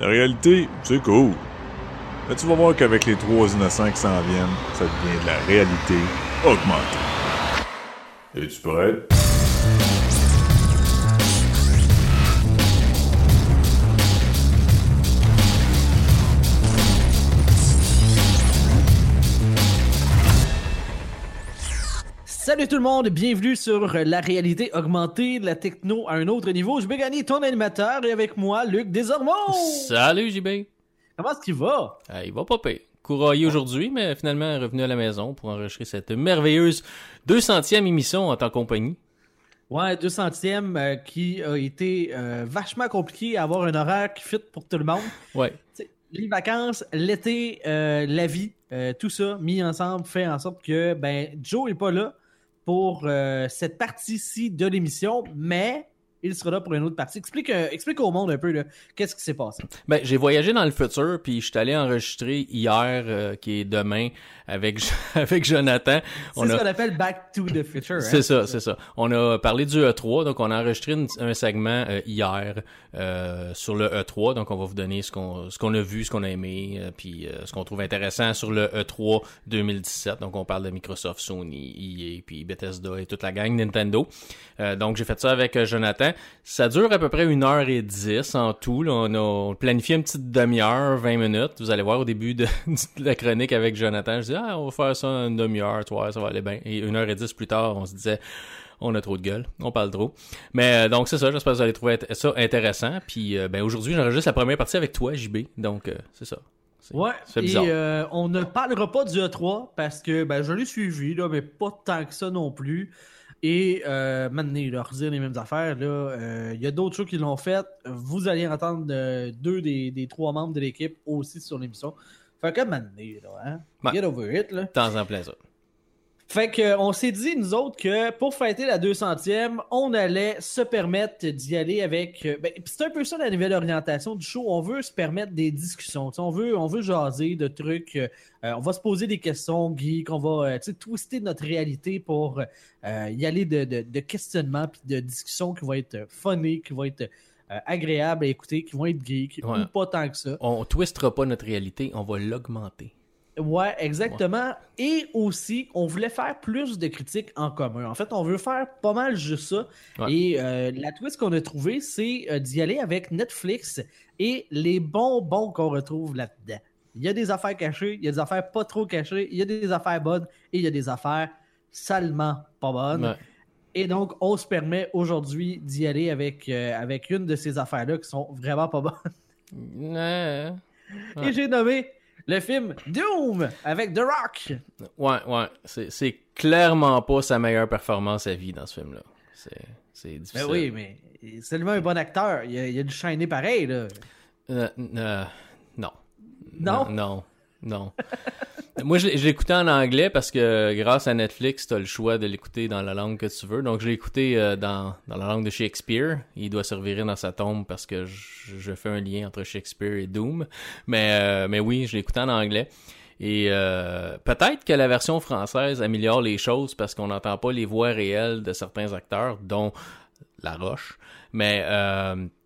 La réalité, c'est cool. Mais tu vas voir qu'avec les trois innocents qui s'en viennent, ça devient de la réalité augmentée. Es-tu prêt? Salut tout le monde, bienvenue sur la réalité augmentée, la techno à un autre niveau. Je vais gagner ton animateur et avec moi, Luc Desormeaux. Salut JB. Comment est-ce qu'il va? Ah, il va pas pire. Couraillé aujourd'hui, mais finalement revenu à la maison pour enregistrer cette merveilleuse 200e émission en tant compagnie. Ouais, 200e euh, qui a été euh, vachement compliqué à avoir un horaire qui fit pour tout le monde. Ouais. T'sais, les vacances, l'été, euh, la vie, tout ça mis ensemble fait en sorte que ben Joe est pas là pour euh, cette partie-ci de l'émission, mais il sera là pour une autre partie. Explique, euh, explique au monde un peu là, qu'est-ce qui s'est passé? Ben, j'ai voyagé dans le futur, puis je suis allé enregistrer hier, euh, qui est demain, avec avec Jonathan. C'est ce qu'on appelle Back to the Future. C'est hein? ça, c'est ça. On a parlé du E3, donc on a enregistré une- un segment euh, hier euh, sur le E3, donc on va vous donner ce qu'on ce qu'on a vu, ce qu'on a aimé, euh, puis euh, ce qu'on trouve intéressant sur le E E3 2017. Donc on parle de Microsoft, Sony, EA, puis Bethesda et toute la gang Nintendo. Euh, donc j'ai fait ça avec euh, Ça dure à peu près une heure et dix en tout. Là, on a planifié une petite demi-heure, 20 minutes. Vous allez voir au début de, de la chronique avec Jonathan, je dis ah on va faire ça une demi-heure, toi ça va aller bien. Et une heure et dix plus tard, on se disait on a trop de gueule, on parle trop. Mais euh, donc c'est ça, j'espère que vous allez trouver ça intéressant. Puis euh, ben aujourd'hui j'enregistre la première partie avec toi, JB. Donc euh, c'est ça. Ouais, et bizarre. on ne parlera pas du E3 parce que ben, je l'ai suivi, là, mais pas tant que ça non plus. Et euh, maintenant, leur dire les mêmes affaires, euh, il y a d'autres choses qui l'ont fait. Vous allez entendre euh, deux des, des trois membres de l'équipe aussi sur l'émission. Fait que maintenant, là, hein, Ouais. get over it, là. Temps en ça. Fait que euh, on s'est dit, nous autres, que pour fêter la 200e, on allait se permettre d'y aller avec... euh, ben, c'est un peu ça la nouvelle orientation du show. On veut se permettre des discussions. On veut, on veut jaser de trucs. euh, on va se poser des questions geeks. On va tu sais, twister notre réalité pour euh, y aller de, de, de questionnements puis de discussions qui vont être funny, qui vont être euh, agréables à écouter, qui vont être geeks Ouais. ou pas tant que ça. On twistera pas notre réalité, on va l'augmenter. Ouais, exactement. Et aussi, on voulait faire plus de critiques en commun. En fait, on veut faire pas mal juste ça. Ouais. Et euh, la twist qu'on a trouvée, c'est euh, d'y aller avec Netflix et les bonbons qu'on retrouve là-dedans. Il y a des affaires cachées, il y a des affaires pas trop cachées, il y a des affaires bonnes et il y a des affaires salement pas bonnes. Ouais. Et donc, on se permet aujourd'hui d'y aller avec, euh, avec une de ces affaires-là qui sont vraiment pas bonnes. Et j'ai nommé le film Doom avec The Rock. Ouais, ouais. C'est, c'est clairement pas sa meilleure performance à vie dans ce film-là. C'est, c'est difficile. Ben oui, mais c'est tellement un bon acteur. Il a, il a du shiner pareil, là. Euh, euh, non. Non? Non. Non. Moi, je l'ai écouté en anglais parce que grâce à Netflix, tu as le choix de l'écouter dans la langue que tu veux. Donc, je écouté euh, dans, dans la langue de Shakespeare. Il doit se revirer dans sa tombe parce que je, fais un lien entre Shakespeare et Doom. Mais, euh, mais oui, je l'ai écouté en anglais. Et euh, peut-être que la version française améliore les choses parce qu'on n'entend pas les voix réelles de certains acteurs, dont La Roche. Mais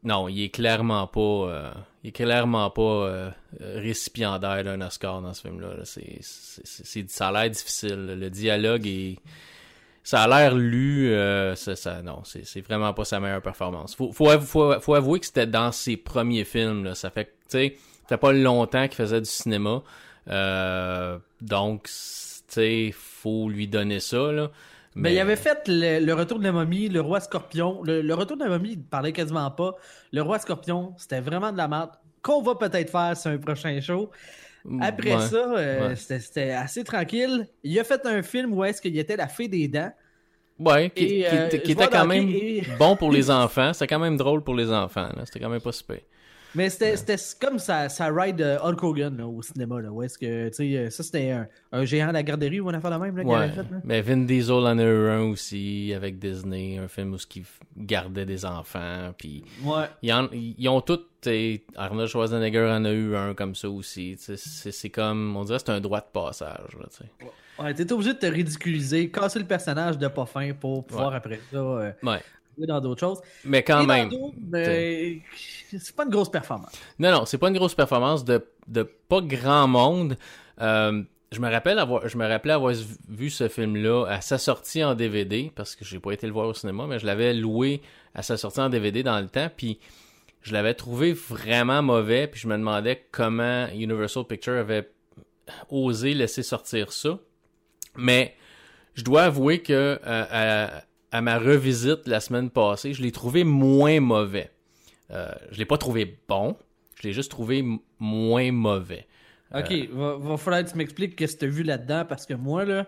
non, il est clairement pas, il est clairement pas euh, récipiendaire d'un Oscar dans ce film-là. là. C'est, ça a l'air difficile. Le dialogue est, ça a l'air lu. euh, ça, ça- non, c'est, vraiment pas sa meilleure performance. Faut, faut, faut, faut avouer que c'était dans ses premiers films. Là. Ça fait, que, tu sais, pas longtemps qu'il faisait du cinéma. Euh, donc, tu sais, faut lui donner ça là. Mais il avait fait le, le retour de la momie, le roi scorpion. Le, le retour de la momie, il parlait quasiment pas. Le roi scorpion, c'était vraiment de la merde. Qu'on va peut-être faire sur un prochain show. Après Ouais. ça, euh, ouais. c'était assez tranquille. Il a fait un film où est-ce qu'il était la fée des dents. Ouais, qui, Et, qui- euh, qui était quand même et- bon pour les enfants. C'était quand même drôle pour les enfants. C'était quand même pas super. Mais c'était comme ça, ça ride Hulk Hogan là, au cinéma. Là, où est-ce que, euh, ça c'était un, un géant de la garderie ou on a fait la même là, Ouais. avait fait. Là. Mais Vin Diesel en a eu un aussi avec Disney, un film où il gardait des enfants. Puis Ouais. ils, en- ils ont tous. Arnold Schwarzenegger en a eu un comme ça aussi. C'est c'est comme. On dirait que c'est un droit de passage. Là. Ouais, t'es obligé de te ridiculiser, casser le personnage de pas fin pour pouvoir après ça euh, ouais. Joué dans d'autres choses. Mais quand Et même. ben, c'est pas une grosse performance. Non, non, c'est pas une grosse performance de, de pas grand monde. Euh, je me rappelle avoir, je me rappelais avoir vu ce film-là à sa sortie en DVD parce que j'ai pas été le voir au cinéma, mais je l'avais loué à sa sortie en DVD dans le temps, puis je l'avais trouvé vraiment mauvais, puis je me demandais comment Universal Pictures avait osé laisser sortir ça. Mais je dois avouer que euh, à, à, ma revisite la semaine passée, je l'ai trouvé moins mauvais. Euh, je l'ai pas trouvé bon, je l'ai juste trouvé moins mauvais. Ok, euh... va, va, falloir que tu m'expliques qu'est-ce que tu as vu là-dedans parce que moi, là,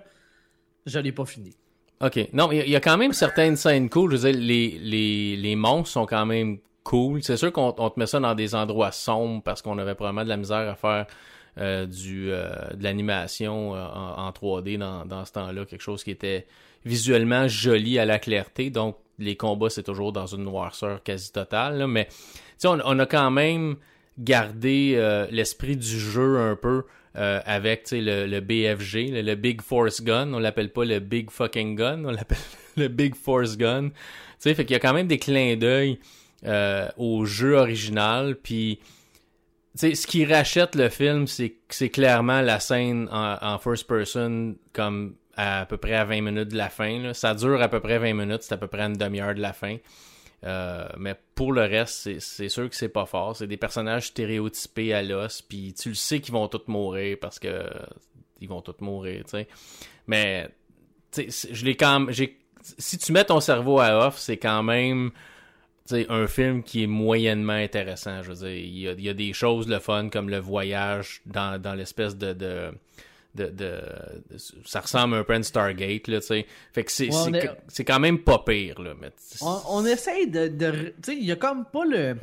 je l'ai pas fini. Ok, non, il y, y, a quand même certaines scènes cool. Je veux dire, les, les, les monstres sont quand même cool. C'est sûr qu'on te met ça dans des endroits sombres parce qu'on avait probablement de la misère à faire euh, du euh, de l'animation euh, en, en, 3D dans, dans ce temps-là, quelque chose qui était visuellement joli à la clarté. Donc les combats c'est toujours dans une noirceur quasi totale, là, mais on, on a quand même gardé euh, l'esprit du jeu un peu euh, avec le, le BFG, le, Big Force Gun. On l'appelle pas le Big Fucking Gun, on l'appelle le Big Force Gun. Tu sais, fait qu'il y a quand même des clins d'œil euh, au jeu original, puis ce qui rachète le film, c'est c'est clairement la scène en, en, first person comme à, peu près à 20 minutes de la fin. Ça dure à peu près 20 minutes, c'est à peu près une demi-heure de la fin. Euh, mais pour le reste, c'est sûr que c'est pas fort. C'est des personnages stéréotypés à l'os, puis tu le sais qu'ils vont tous mourir parce que ils vont tous mourir, tu sais. Mais je l'ai quand même, si tu mets ton cerveau à off, c'est quand même un film qui est moyennement intéressant. Je veux dire, il y a, des choses le fun comme le voyage dans, dans l'espèce de, de, de, Ça ressemble un peu à une Stargate, là, tu sais. Fait que c'est ouais, est... quand même pas pire, là. Mais on, on essaye de. de tu sais, il y a comme pas le.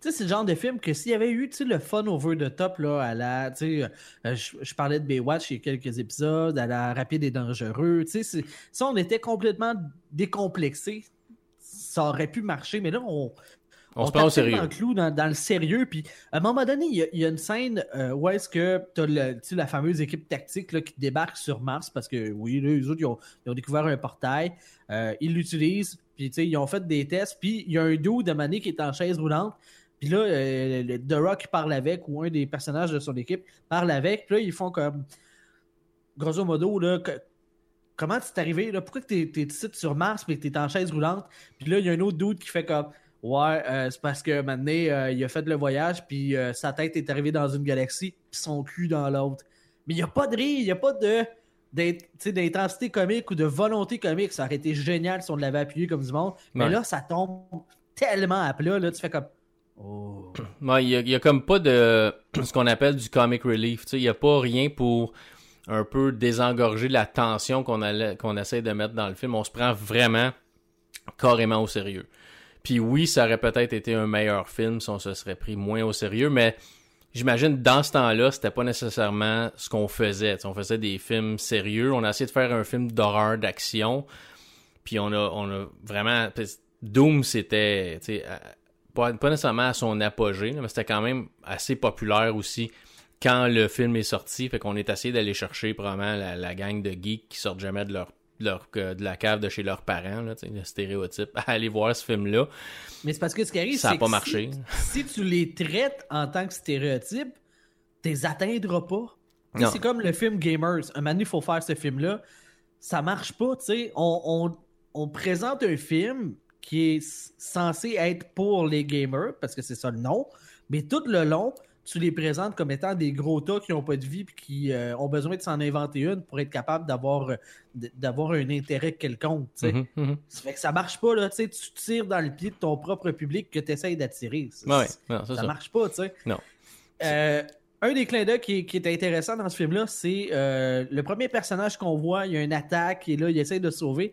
Tu sais, c'est le genre de film que s'il y avait eu, tu sais, le fun over the top, là, à la, tu sais, euh, je, je, parlais de Baywatch il y a quelques épisodes, à la rapide et dangereux, tu sais, si on était complètement décomplexé, ça aurait pu marcher, mais là, on. On, on se prend au sérieux. Dans le clou, dans, dans, le sérieux. Puis, à un moment donné, il y a, il y a une scène euh, où est-ce que tu as la fameuse équipe tactique là, qui débarque sur Mars parce que, oui, là, les autres, ils ont, ils ont découvert un portail. Euh, ils l'utilisent. Puis, tu ils ont fait des tests. Puis, il y a un dos de Mané qui est en chaise roulante. Puis là, euh, The Rock parle avec, ou un des personnages de son équipe parle avec. Puis là, ils font comme. Grosso modo, là, que, comment c'est arrivé là? Pourquoi tu es, ici sur Mars mais que tu es en chaise roulante? Puis là il y a un autre doute qui fait comme ouais euh, c'est parce que maintenant euh, il a fait le voyage puis euh, sa tête est arrivée dans une galaxie puis son cul dans l'autre mais il n'y a pas de rire il n'y a pas de d'intensité comique ou de volonté comique ça aurait été génial si on l'avait appuyé comme du monde mais ouais. là ça tombe tellement à plat là tu fais comme oh. ouais, il y, a, comme pas de ce qu'on appelle du comic relief il n'y a pas rien pour un peu désengorger la tension qu'on qu'on essaie de mettre dans le film. On se prend vraiment carrément au sérieux. Puis oui, ça aurait peut-être été un meilleur film si on se serait pris moins au sérieux, mais j'imagine dans ce temps-là, c'était pas nécessairement ce qu'on faisait. On faisait des films sérieux, on a essayé de faire un film d'horreur, d'action, puis on a, on a vraiment... Doom, c'était pas, pas nécessairement à son apogée, mais c'était quand même assez populaire aussi quand le film est sorti. Fait qu'on est essayé d'aller chercher probablement la, la, gang de geeks qui sortent jamais de leur, leur de la cave de chez leurs parents, là, le stéréotype, à aller voir ce film-là. Mais c'est parce que ce qui arrive, ça n'a pas marché. Si, si, tu les traites en tant que stéréotype, tu les atteindras pas. C'est comme le film Gamers. Un moment il faut faire ce film-là. Ça marche pas, tu sais. On, on, on présente un film qui est censé être pour les gamers, parce que c'est ça le nom, mais tout le long, tu les présentes comme étant des gros tas qui n'ont pas de vie et qui euh, ont besoin de s'en inventer une pour être capable d'avoir d'avoir un intérêt quelconque. Mm -hmm, mm -hmm. Ça fait que ça marche pas, là, tu tires dans le pied de ton propre public que tu essayes d'attirer. Ouais, non, ça, ça, marche pas, tu sais. Non. Euh, un des clins d'œil qui, qui, est intéressant dans ce film-là, c'est euh, le premier personnage qu'on voit, il y a une attaque et là, il essaie de sauver.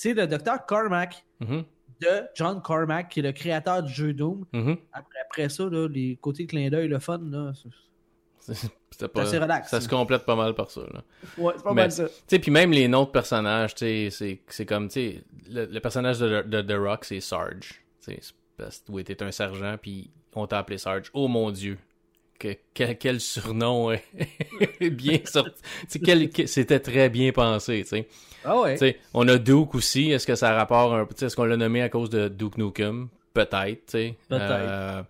C'est le docteur Carmack. Mm -hmm de John Carmack, qui est le créateur du jeu Doom. Mm -hmm. après, après, ça, là, les côtés clin d'œil, le fun, là, c'est pas, assez relax. Ça se complète pas mal par ça. Là. Ouais, c'est pas Mais, mal ça. Puis même les noms de personnages, c'est comme, le, le, personnage de, de, de Rock, c'est Sarge. Oui, t'es un sergent, puis on t'a appelé Sarge. Oh mon Dieu, que, quel, surnom est bien sorti. C'était très bien pensé, tu sais. Ah ouais. on a Duke aussi. Est-ce que ça rapporte un peu? Est-ce qu'on l'a nommé à cause de Duke Nukem? Peut-être. Peut-être. Euh,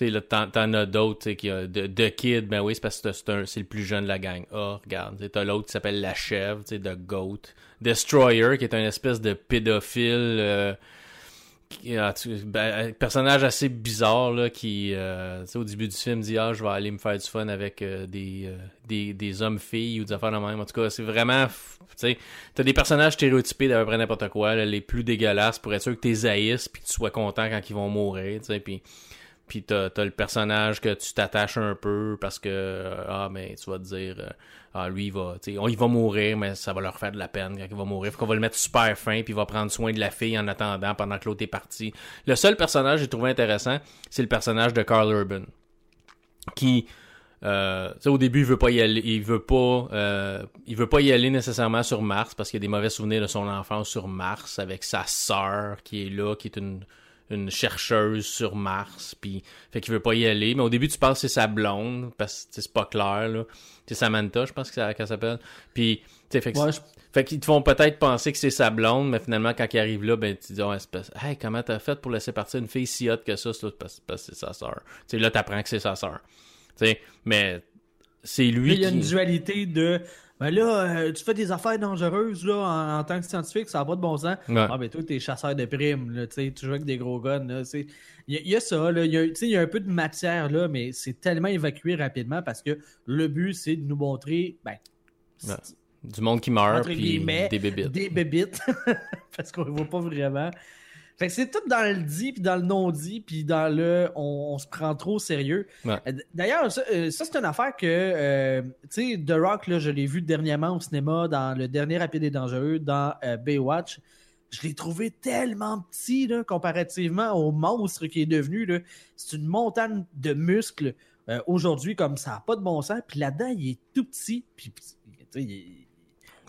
tu sais, t'en as d'autres, qui a de, Kid, ben oui, c'est parce que c'est le plus jeune de la gang. Ah, oh, regarde, t'as l'autre qui s'appelle La Chèvre, tu de Goat. Destroyer, qui est un espèce de pédophile, euh, ben, un personnage assez bizarre, là, qui, euh, au début du film, dit, ah, je vais aller me faire du fun avec euh, des, euh, des, des hommes-filles ou des affaires de même. En tout cas, c'est vraiment, t'as des personnages stéréotypés d'à peu près n'importe quoi, les plus dégueulasses pour être sûr que t'es haïsses puis que tu sois content quand ils vont mourir, puis puis t'as as le personnage que tu t'attaches un peu parce que euh, ah mais tu vas te dire euh, ah lui il va il va mourir mais ça va leur faire de la peine quand il va mourir. Faut qu'on va le mettre super fin puis il va prendre soin de la fille en attendant pendant que l'autre est parti. Le seul personnage que j'ai trouvé intéressant c'est le personnage de Carl Urban qui euh, au début, il veut pas y aller, il veut pas, il veut pas y aller nécessairement sur Mars parce qu'il a des mauvais souvenirs de son enfance sur Mars avec sa sœur qui est là, qui est une une chercheuse sur Mars, puis fait qu'il veut pas y aller. Mais au début, tu penses que c'est sa blonde, parce que c'est pas clair, là. C'est Samantha, je pense qu'elle s'appelle. Puis, tu fait, fait qu'ils te font peut-être penser que c'est sa blonde, mais finalement, quand il arrive là, ben, tu dis, oh, hey, comment t'as fait pour laisser partir une fille si hot que ça, parce, que c'est sa sœur. Tu sais, là, t'apprends que c'est sa sœur. Tu sais, mais c'est lui Il y a une dualité de ben là, euh, tu fais des affaires dangereuses là, en, tant que scientifique, ça n'a pas de bon sens. Ah, ben toi, t'es chasseur de primes, là, tu joues avec des gros guns. Il y, y, a ça, il y, y, a un peu de matière, là, mais c'est tellement évacué rapidement parce que le but, c'est de nous montrer ben, du monde qui meurt, puis des bébites. Des bébites, parce qu'on ne voit pas vraiment. Fait que c'est tout dans le dit, puis dans le non-dit, puis dans le on, se prend trop au sérieux. Euh, d'ailleurs, euh, ça, c'est une affaire que, euh, tu sais, The Rock, là, je l'ai vu dernièrement au cinéma dans le dernier Rapide et Dangereux, dans Baywatch. Je l'ai trouvé tellement petit, là, comparativement au monstre qui est devenu. Là. C'est une montagne de muscles aujourd'hui, comme ça n'a pas de bon sens. Puis là-dedans, il est tout petit, puis, il est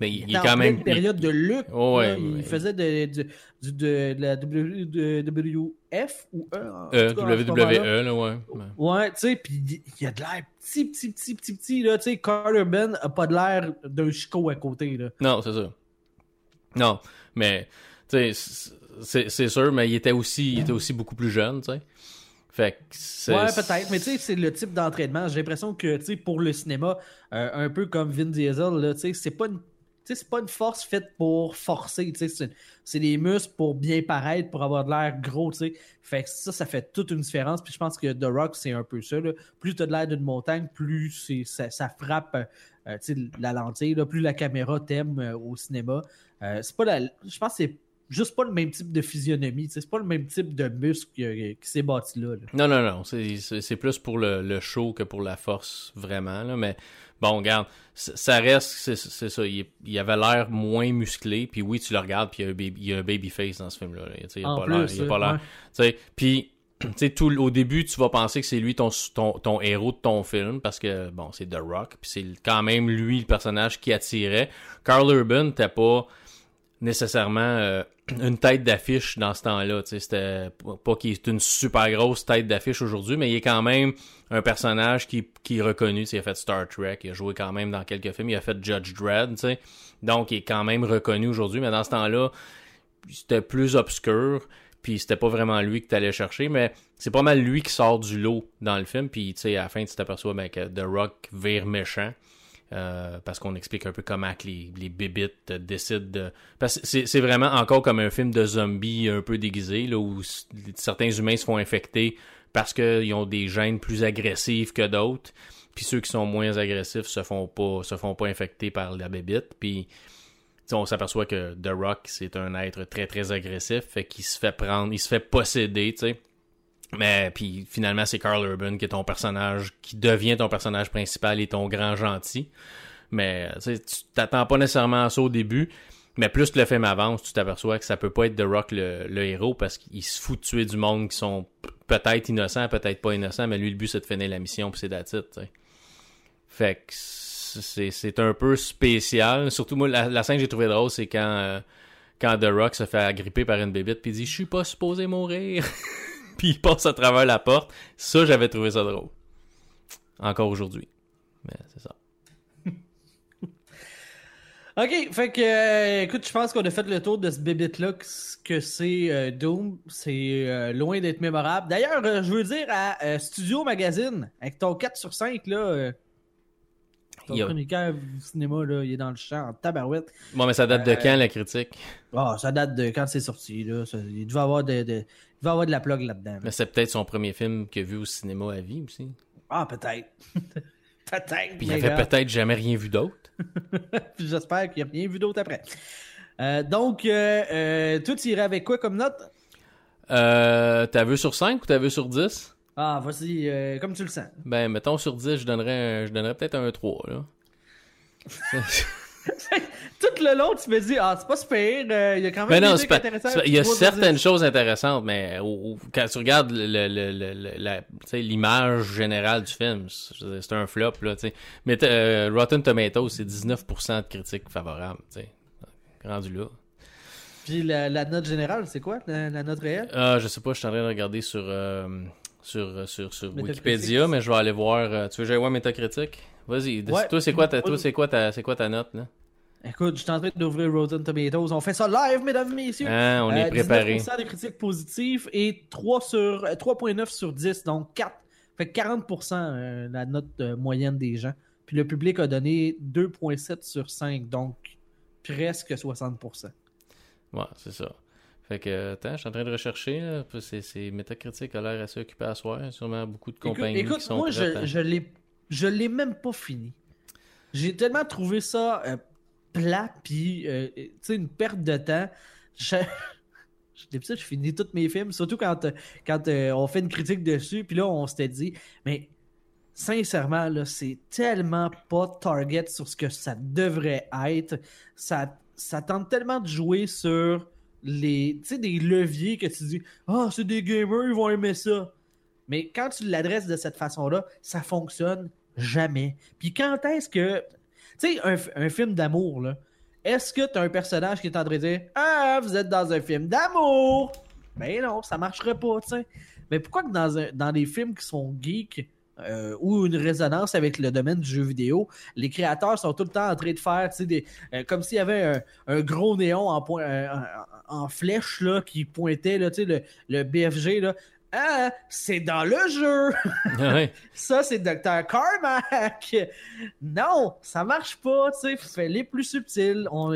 mais il, est quand même. une période de lutte. il faisait de, de, de, la WF ou E. E WWE, là, ouais. Ouais, tu sais, puis il a de l'air petit, petit, petit, petit, petit, là. Tu sais, Carter Ben a pas de l'air d'un chico à côté, là. Non, c'est ça. Non, mais, tu sais, c'est sûr, mais il était aussi, il était aussi beaucoup plus jeune, tu sais. Fait que Ouais, peut-être, mais tu sais, c'est le type d'entraînement. J'ai l'impression que, tu sais, pour le cinéma, euh, un peu comme Vin Diesel, là, tu sais, c'est pas une c'est pas une force faite pour forcer, c'est des muscles pour bien paraître, pour avoir de l'air gros, sais. Fait que ça, ça fait toute une différence. Puis je pense que The Rock, c'est un peu ça. Plus tu as de l'air d'une montagne, plus ça, ça, frappe euh, la lentille, là, plus la caméra t'aime euh, au cinéma. Euh, c'est pas la, je pense que c'est juste pas le même type de physionomie. C'est pas le même type de muscle qui, s'est bâti là, Non, non, non. C'est plus pour le, le, show que pour la force, vraiment. Là. Mais bon, regarde, ça reste, c'est ça. Il, il avait l'air moins musclé. Puis oui, tu le regardes, puis il y a un, babyface dans ce film-là. Il a pas l'air. Il a pas l'air. Puis tu sais, tout au début, tu vas penser que c'est lui ton, ton, ton, héros de ton film parce que bon, c'est The Rock, puis c'est quand même lui le personnage qui attirait. Carl Urban, t'as pas nécessairement euh, une tête d'affiche dans ce temps-là. C'était pas qu'il est une super grosse tête d'affiche aujourd'hui, mais il est quand même un personnage qui, qui est reconnu. Il a fait Star Trek, il a joué quand même dans quelques films, il a fait Judge Dredd, sais. donc il est quand même reconnu aujourd'hui, mais dans ce temps-là, c'était plus obscur, puis c'était pas vraiment lui que tu allais chercher, mais c'est pas mal lui qui sort du lot dans le film, puis à la fin tu t'aperçois ben, que The Rock vire méchant. Euh, parce qu'on explique un peu comment les, les décident de... Parce que c'est vraiment encore comme un film de zombies un peu déguisé, là, où certains humains se font infecter parce qu'ils ont des gènes plus agressifs que d'autres. Puis ceux qui sont moins agressifs se font pas se font pas infecter par la bébite. Puis on s'aperçoit que The Rock, c'est un être très très agressif, fait qu'il se fait prendre, il se fait posséder, tu sais. Mais puis finalement c'est Carl Urban qui est ton personnage, qui devient ton personnage principal et ton grand gentil. Mais tu t'attends pas nécessairement à ça au début. Mais plus le film avance, tu t'aperçois que ça peut pas être The Rock le, héros parce qu'il se fout de tuer du monde qui sont peut-être innocents, peut-être pas innocents, mais lui le but c'est de finir la mission puis c'est d'attitude. Fait que c'est un peu spécial. Surtout moi la, scène que j'ai trouvé drôle c'est quand euh, quand The Rock se fait agripper par une bébite puis dit je suis pas supposé mourir. Puis il passe à travers la porte. Ça, j'avais trouvé ça drôle. encore aujourd'hui. Mais c'est ça. Ok, fait que, euh, écoute, je pense qu'on a fait le tour de ce bébé-là, que c'est euh, Doom? C'est euh, loin d'être mémorable. D'ailleurs, je veux dire à Studio Magazine, avec ton 4 sur 5, là, ton Il chroniqueur du cinéma, là, il est dans le champ, en tabarouette. Bon, mais ça date de Euh, quand la critique? Ah, ça date de quand c'est sorti, là. Ça- il, devait avoir de, de- il devait avoir de la plug là-dedans. là. Mais c'est peut-être son premier film qu'il a vu au cinéma à vie aussi. Ah, peut-être. peut-être. Puis il avait peut-être jamais rien vu d'autre. Puis J'espère qu'il n'y a rien vu d'autre après. Euh, donc, euh, euh, toi, tu irais avec quoi comme note? Euh, t'as vu sur 5 ou t'as vu sur 10 Ah, vas-y, euh, comme tu le sens. Ben, mettons sur 10, je donnerais, un- je donnerais peut-être un 3, là. Tout le long, tu me dis, ah, c'est pas super, euh, il y a quand même Mais des trucs intéressants. il y a certaines choses intéressantes, mais au- au- quand tu regardes le- le- le- le- la- tu sais, l'image générale du film, c'est un flop, là, tu sais. Mais euh, Rotten Tomatoes, c'est 19% de critiques favorables, tu sais. Rendu là. Puis la, la note générale, c'est quoi, la, la note réelle? Ah, je sais pas, je suis en train de regarder sur, euh, sur, sur, sur Metacritic. Wikipédia, mais je vais aller voir. euh, tu veux que j'aille voir Metacritic? Vas-y, Ouais. toi, c'est quoi ta, toi, c'est quoi ta, c'est quoi ta note, là? Écoute, je suis en train d'ouvrir Rotten Tomatoes. On fait ça live, mesdames et messieurs. Hein, on est Euh, préparé. 19% de critiques positives et 3 sur, euh, 3.9 sur 10, donc 4. Fait que 40% euh, la note euh, moyenne des gens. Puis le public a donné 2.7 sur 5, donc presque 60%. Ouais, c'est ça. Fait que, attends, je suis en train de rechercher, C'est, Metacritic a l'air assez occupé à soir. Sûrement beaucoup de compagnies écoute, qui sont moi, prêtes je, je l'ai même pas fini. J'ai tellement trouvé ça euh, plat, puis euh, tu sais, une perte de temps. Je... D'habitude, je finis tous mes films, surtout quand, euh, quand euh, on fait une critique dessus, puis là, on s'était dit, mais sincèrement, là, c'est tellement pas target sur ce que ça devrait être. Ça, ça tente tellement de jouer sur les, des leviers que tu dis, ah, c'est des gamers, ils vont aimer ça. Mais quand tu l'adresses de cette façon-là, ça fonctionne jamais. Puis quand est-ce que. Tu sais, un, film d'amour, là. Est-ce que tu as un personnage qui est en train de dire Ah, vous êtes dans un film d'amour Ben non, ça marcherait pas, tu sais. Mais pourquoi que dans, un, dans des films qui sont geeks euh, ou une résonance avec le domaine du jeu vidéo, les créateurs sont tout le temps en train de faire, tu sais, des, euh, comme s'il y avait un, un gros néon en, point, euh, en, en flèche, là, qui pointait, là, le, le BFG, là. Ah, c'est dans le jeu! Ouais. Ça, c'est Dr. Carmack! Non, ça marche pas, tu sais. Fais-les plus subtils. On,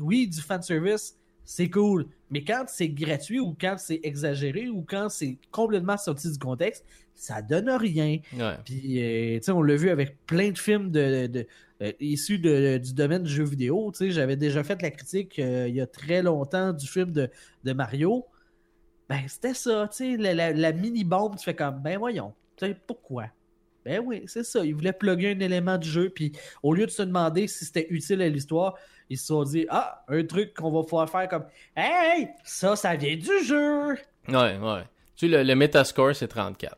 oui, du fanservice, c'est cool. Mais quand c'est gratuit ou quand c'est exagéré ou quand c'est complètement sorti du contexte, ça donne rien. Ouais. Puis, euh, tu sais, on l'a vu avec plein de films de, de- euh, issus de- du domaine du jeu vidéo. Tu sais, j'avais déjà fait la critique euh, il y a très longtemps du film de, de Mario. Ben, c'était ça, tu sais, la, la- la mini-bombe, tu fais comme, ben voyons, tu sais, pourquoi? Ben oui, c'est ça, ils voulaient plugger un élément du jeu, puis au lieu de se demander si c'était utile à l'histoire, ils se sont dit, ah, un truc qu'on va pouvoir faire comme, hey, ça, ça vient du jeu! Ouais, ouais. Tu sais, le, le Metascore, c'est 34.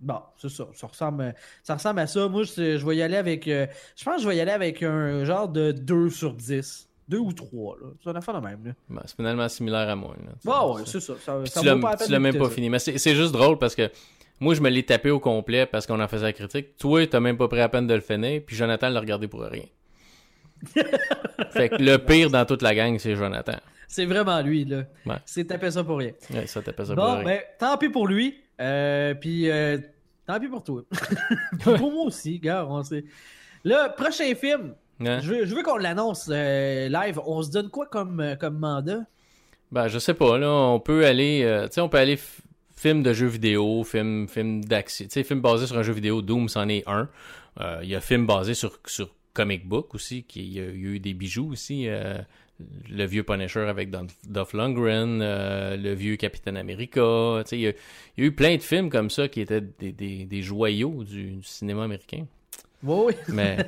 Bon, c'est ça. Ça ressemble, ça ressemble à ça. Moi, je, je vais y aller avec. euh, je pense que je vais y aller avec un genre de 2 sur 10. 2 ou 3, là. C'est une affaire de même, là. Ben, c'est finalement similaire à moi. Là. Bon, ouais, c'est ça. Ça, ça tu l'as, pas la tu peine l'as même pas ça. fini. Mais c'est, c'est juste drôle parce que moi, je me l'ai tapé au complet parce qu'on en faisait la critique. Toi, t'as même pas pris la peine de le finir. Puis Jonathan l'a regardé pour rien. Fait que le pire dans toute la gang, c'est Jonathan. C'est vraiment lui, là. Ouais. C'est tapé ça pour rien. Ouais, ça ça pour rien. ben, tant pis pour lui. Euh, puis, euh, tant pis pour toi. Pour moi aussi, gars, on sait. Le prochain film, je veux, qu'on l'annonce euh, live. On se donne quoi comme, comme mandat? Ben, je sais pas, là, on peut aller, tu sais, on peut aller film de jeux vidéo, film, film d'action, tu sais, film basé sur un jeu vidéo, Doom, c'en est un. Il y a film basé sur, sur comic book aussi, qui il y a, il a eu des bijoux aussi, euh, le vieux Punisher avec Dolph Lundgren, euh, le vieux Captain America, il y, a, il y a eu plein de films comme ça qui étaient des, des, des joyaux du, du cinéma américain. Oui, oui. Mais,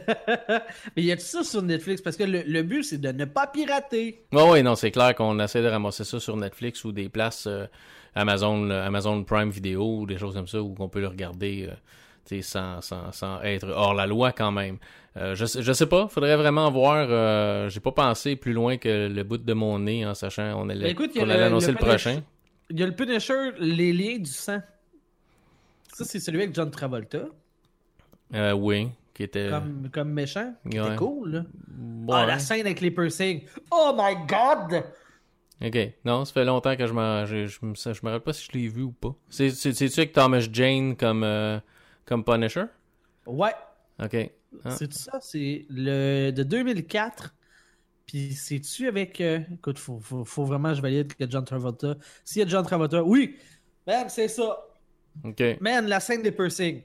Mais y a-tu ça sur Netflix? Parce que le, le but, c'est de ne pas pirater. ouais, ouais, non, c'est clair qu'on essaie de ramasser ça sur Netflix ou des places euh, Amazon, Amazon Prime Video ou des choses comme ça où on peut le regarder euh, sans, sans, sans être hors la loi quand même. Euh, je, sais- je sais pas, faudrait vraiment voir. euh, J'ai pas pensé plus loin que le bout de mon nez en sachant on allait, écoute, qu'on allait le- annoncer le prochain. Il y a le Punisher, les liens du sang. Ça, c'est celui avec John Travolta. Euh, oui, qui était. comme, comme méchant. C'était Ouais. cool, là. Ah, la scène avec les piercings. Oh my god! Ok. Non, ça fait longtemps que je m'en. Je, je, me je me rappelle pas si je l'ai vu ou pas. C'est- C'est- C'est-tu avec Thomas Jane comme, euh, comme Punisher? Ouais, Ok. Ah. c'est ça, c'est le de 2004. Puis c'est-tu avec. euh, Écoute, faut, faut, faut vraiment que je valide que John Travolta. S'il y a John Travolta, oui! Man, c'est ça. Ok. Man, la scène des piercings.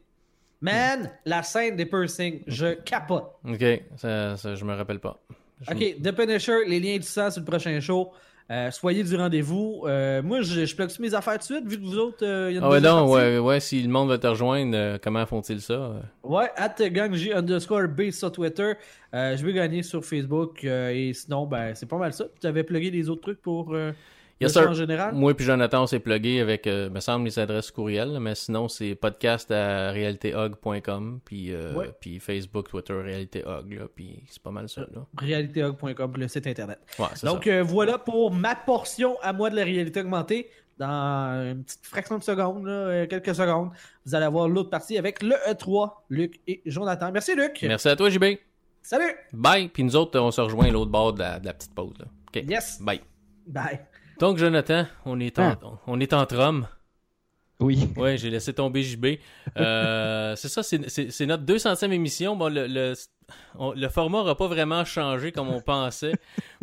Man, la scène des piercings. Je capote. Ok. Ça, ça, je me rappelle pas. Je- Ok, The Punisher, les liens du sang sur le prochain show. Euh, soyez du rendez-vous. Euh, moi, je, je bloque mes affaires tout de suite, vu que vous autres, euh, il y a une Ah ouais, non, ouais, ouais, si le monde veut te rejoindre, euh, comment font-ils ça? Ouais, at gangj underscore B sur Twitter. Je vais gagner sur Facebook. et sinon, ben, c'est pas mal ça. Tu avais plugué les autres trucs pour Yes, en général? Moi puis Jonathan, on s'est plugué avec, euh, me semble, les adresses courriel, mais sinon, c'est podcast à realitéhog.com, puis, euh, Ouais. puis Facebook, Twitter, réalitéhog, là, puis c'est pas mal ça, là. Realitéhog.com, le site internet. Ouais, Donc ça. euh, voilà pour ma portion à moi de la réalité augmentée. Dans une petite fraction de seconde, là, euh, quelques secondes, vous allez avoir l'autre partie avec le E3, Luc et Jonathan. Merci Luc. Merci à toi, JB. Salut. Bye. Puis nous autres, on se rejoint à l'autre bord de la, de la petite pause, là. OK. Yes. Bye. Bye. Donc, Jonathan, on est en, on est entre hommes. Oui. Ouais, j'ai laissé tomber JB. Euh, c'est ça, c'est- notre 200e émission. Bon, le, le, on- le format n'aura pas vraiment changé comme on pensait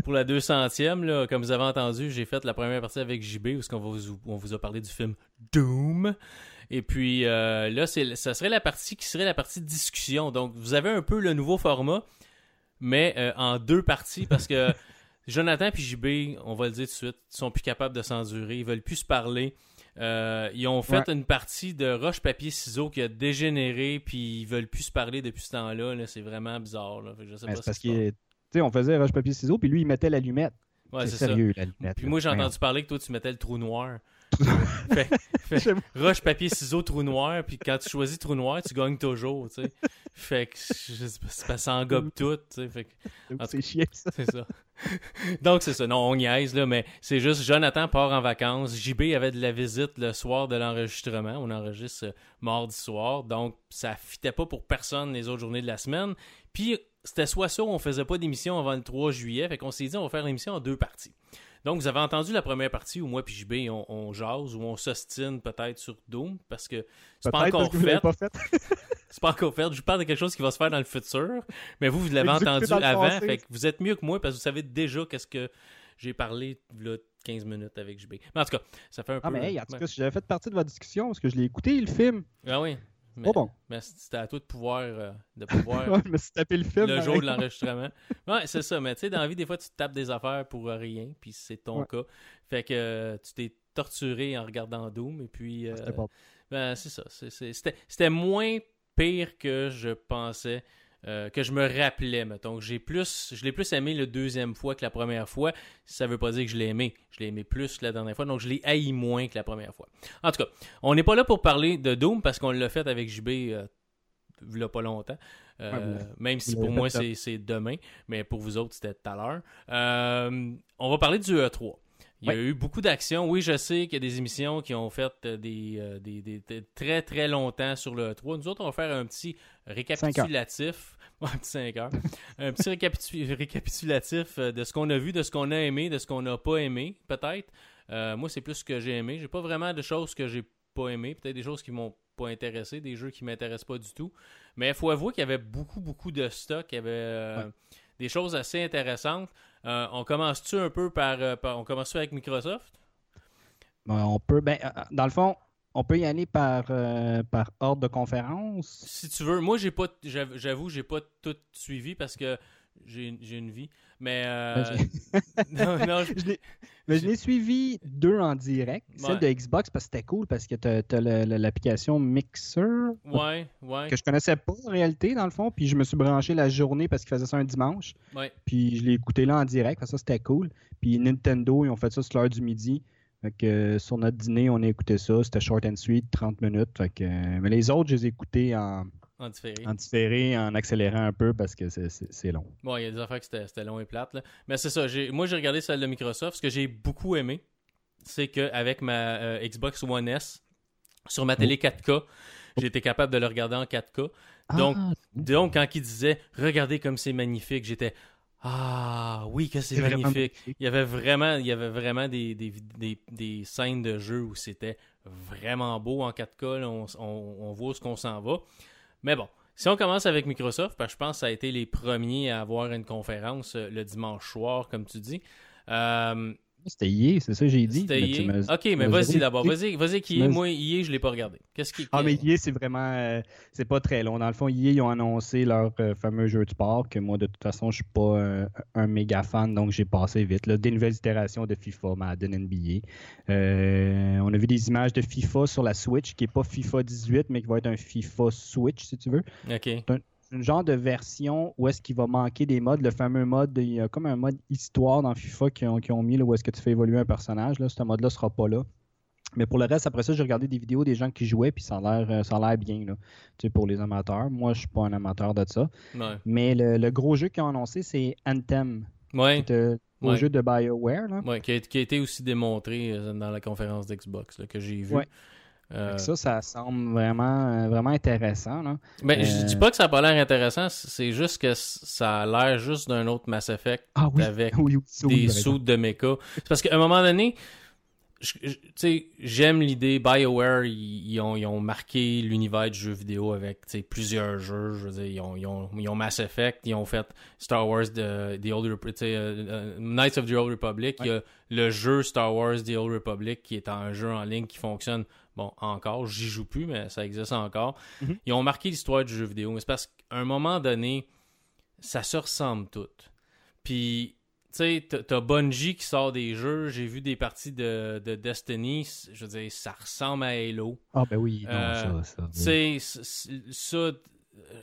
pour la 200e. Là. Comme vous avez entendu, j'ai fait la première partie avec JB où vous, on vous a parlé du film Doom. Et puis euh, là, ça serait la partie qui serait la partie discussion. Donc, vous avez un peu le nouveau format, mais euh, en deux parties parce que Jonathan et JB, on va le dire tout de suite, sont plus capables de s'endurer. Ils veulent plus se parler. Euh, ils ont fait une partie de roche papier ciseaux qui a dégénéré puis ils veulent plus se parler depuis ce temps-là là. c'est vraiment bizarre là. Fait que je sais Ben, pas parce on faisait roche papier ciseaux, puis lui, il mettait l'allumette. Ouais, c'est sérieux, l'allumette. Puis là. moi j'ai entendu parler que toi tu mettais le trou noir. fait, roche papier ciseaux trou noir puis quand tu choisis trou noir tu gagnes toujours tu sais. Fait que ça engobe tout tu sais. Fait C'est chiant, ça. c'est ça. Donc, c'est ça. Non, on niaise, là, mais c'est juste Jonathan part en vacances. JB avait de la visite le soir de l'enregistrement. On enregistre euh, mardi soir. Donc, ça fitait pas pour personne les autres journées de la semaine. Puis, c'était soit ça ou on faisait pas d'émission avant le 3 juillet. Fait qu'on s'est dit, on va faire l'émission en deux parties. Donc, vous avez entendu la première partie où moi puis JB, on, on jase, où on s'ostine peut-être sur Doom, parce que c'est pas encore fait. pas fait. C'est pas encore fait. Je vous parle de quelque chose qui va se faire dans le futur. Mais vous, vous l'avez entendu avant. Fait que vous êtes mieux que moi parce que vous savez déjà qu'est-ce que j'ai parlé là, 15 minutes avec JB. Mais en tout cas, ça fait un Ah, peu. mais hey, en tout cas, si j'avais fait partie de votre discussion, parce que je l'ai écouté, le film. Ah oui. Mais, Oh bon. mais c'était à toi de pouvoir, euh, de pouvoir Ouais, je me suis tapé le film. le pareil. jour de l'enregistrement. Ouais, c'est ça. Mais tu sais, dans la vie, des fois, tu te tapes des affaires pour rien. Puis c'est ton Ouais. cas. Fait que euh, tu t'es torturé en regardant Doom. Et puis. euh, C'était pas- Ben, c'est ça. C'était moins pire que je pensais, euh, que je me rappelais, mettons. J'ai plus, je l'ai plus aimé le deuxième fois que la première fois. Ça veut pas dire que je l'ai aimé. Je l'ai aimé plus la dernière fois, donc je l'ai haï moins que la première fois. En tout cas, on n'est pas là pour parler de Doom parce qu'on l'a fait avec JB euh, il pas longtemps. Euh, Ouais, même si pour moi c'est demain, mais pour vous autres c'était tout à l'heure. Euh, on va parler du E3. Il y a eu beaucoup d'actions. Oui, je sais qu'il y a des émissions qui ont fait euh, des, euh, des, des- des- très très longtemps sur le E3. Nous autres, on va faire un petit récapitulatif. Un petit 5 heures. un petit récapitu- récapitulatif euh, de ce qu'on a vu, de ce qu'on a aimé, de ce qu'on n'a pas aimé, peut-être. Euh, moi, c'est plus ce que j'ai aimé. J'ai pas vraiment de choses que j'ai pas aimé. Peut-être des choses qui m'ont pas intéressé, des jeux qui m'intéressent pas du tout. Mais il faut avouer qu'il y avait beaucoup, beaucoup de stock. Il y avait euh, Ouais. des choses assez intéressantes. Euh, on commence-tu un peu par, euh, par- On commence avec Microsoft? Ben, on peut, ben, euh, dans le fond, on peut y aller par, euh, par ordre de conférence. Si tu veux. Moi, j'ai pas. j'avoue- J'avoue, j'ai pas tout suivi parce que j'ai j'ai une vie. Mais. euh, Ben, non, non, je- mais je l'ai suivi deux en direct. Celle Ouais. de Xbox, parce que c'était cool, parce que tu as, l'application Mixer, ouais, ouais. que je connaissais pas en réalité, dans le fond. Puis je me suis branché la journée parce qu'il faisait ça un dimanche. ouais. Puis je l'ai écouté là en direct, parce que ça c'était cool. Puis Nintendo, ils ont fait ça sur l'heure du midi. Fait que euh, sur notre dîner, on a écouté ça. C'était short and sweet, 30 minutes. Fait que, euh, mais les autres, je les ai écoutés en, En différé. en différé, en accélérant un peu parce que c'est- long. Bon, il y a des affaires que c'était long et plate. Là. Mais c'est ça. Moi, j'ai regardé celle de Microsoft. Ce que j'ai beaucoup aimé, c'est qu'avec ma euh, Xbox One S, sur ma télé 4K, j'ai été capable de le regarder en 4K. Donc, Ah, donc quand il disait regardez comme c'est magnifique, j'étais ah oui que c'est vraiment magnifique. Il y avait vraiment, il y avait vraiment des, des, des, des scènes de jeu où c'était vraiment beau en 4K. là, on, on, on voit où ce qu'on s'en va. Mais bon, si on commence avec Microsoft, parce que je pense que ça a été les premiers à avoir une conférence euh, le dimanche soir, comme tu dis. Euh, C'était hier, c'est ça que j'ai dit. mais Ok, mais vas-y d'abord. Vas-y, vas-y qui est. Moi, hier, je l'ai pas regardé. Qu'est-ce qui. Ah, mais EA, c'est vraiment. euh, c'est pas très long. Dans le fond, EA, ils ont annoncé leur euh, fameux jeu de sport, que moi, de toute façon, je suis pas euh, un méga fan, donc j'ai passé vite. Là. Des nouvelles itérations de FIFA, Madden, NBA. Euh, on a vu des images de FIFA sur la Switch, qui est pas FIFA 18, mais qui va être un FIFA Switch, si tu veux. Ok. Une genre de version où est-ce qu'il va manquer des modes, le fameux mode, il y a comme un mode histoire dans FIFA qui ont, qui ont mis là, où est-ce que tu fais évoluer un personnage. Là, ce mode-là sera pas là. Mais pour le reste, après ça, j'ai regardé des vidéos des gens qui jouaient, puis ça a l'air, euh, ça a l'air bien là, tu sais, pour les amateurs. Moi, je suis pas un amateur de ça. Ouais. Mais le, le gros jeu qu'ils ont annoncé, c'est Anthem. Ouais. C'est un gros Ouais. jeu de BioWare. Là. Ouais, qui, a, qui a été aussi démontré euh, dans la conférence d'Xbox que j'ai vu. Euh, Ça, ça semble vraiment, euh, vraiment intéressant. Là. ben, je euh, dis pas que ça a pas l'air intéressant, c'est juste que ça a l'air juste d'un autre Mass Effect Ah oui, avec oui, oui, des sauts de mecha. C'est parce qu'à un moment donné, j'aime l'idée. BioWare, ils, ils ont, ils ont marqué l'univers du jeu vidéo avec plusieurs jeux. Je veux dire, ils ont, ils, ont, ils ont Mass Effect, ils ont fait Star Wars, the, the Old Rep- tu sais, euh, euh, Knights of the Old Republic. Il y a le jeu Star Wars, The Old Republic, qui est un jeu en ligne qui fonctionne. Bon, encore, j'y joue plus, mais ça existe encore. Mhm. Ils ont marqué l'histoire du jeu vidéo. Mais c'est parce qu'à un moment donné, ça se ressemble tout. Puis, tu sais, t'as- Bungie qui sort des jeux. J'ai vu des parties de, de Destiny. Je veux dire, ça ressemble à Halo. Ah, ben oui, non, Euh, ça, ça. Tu sais, ça,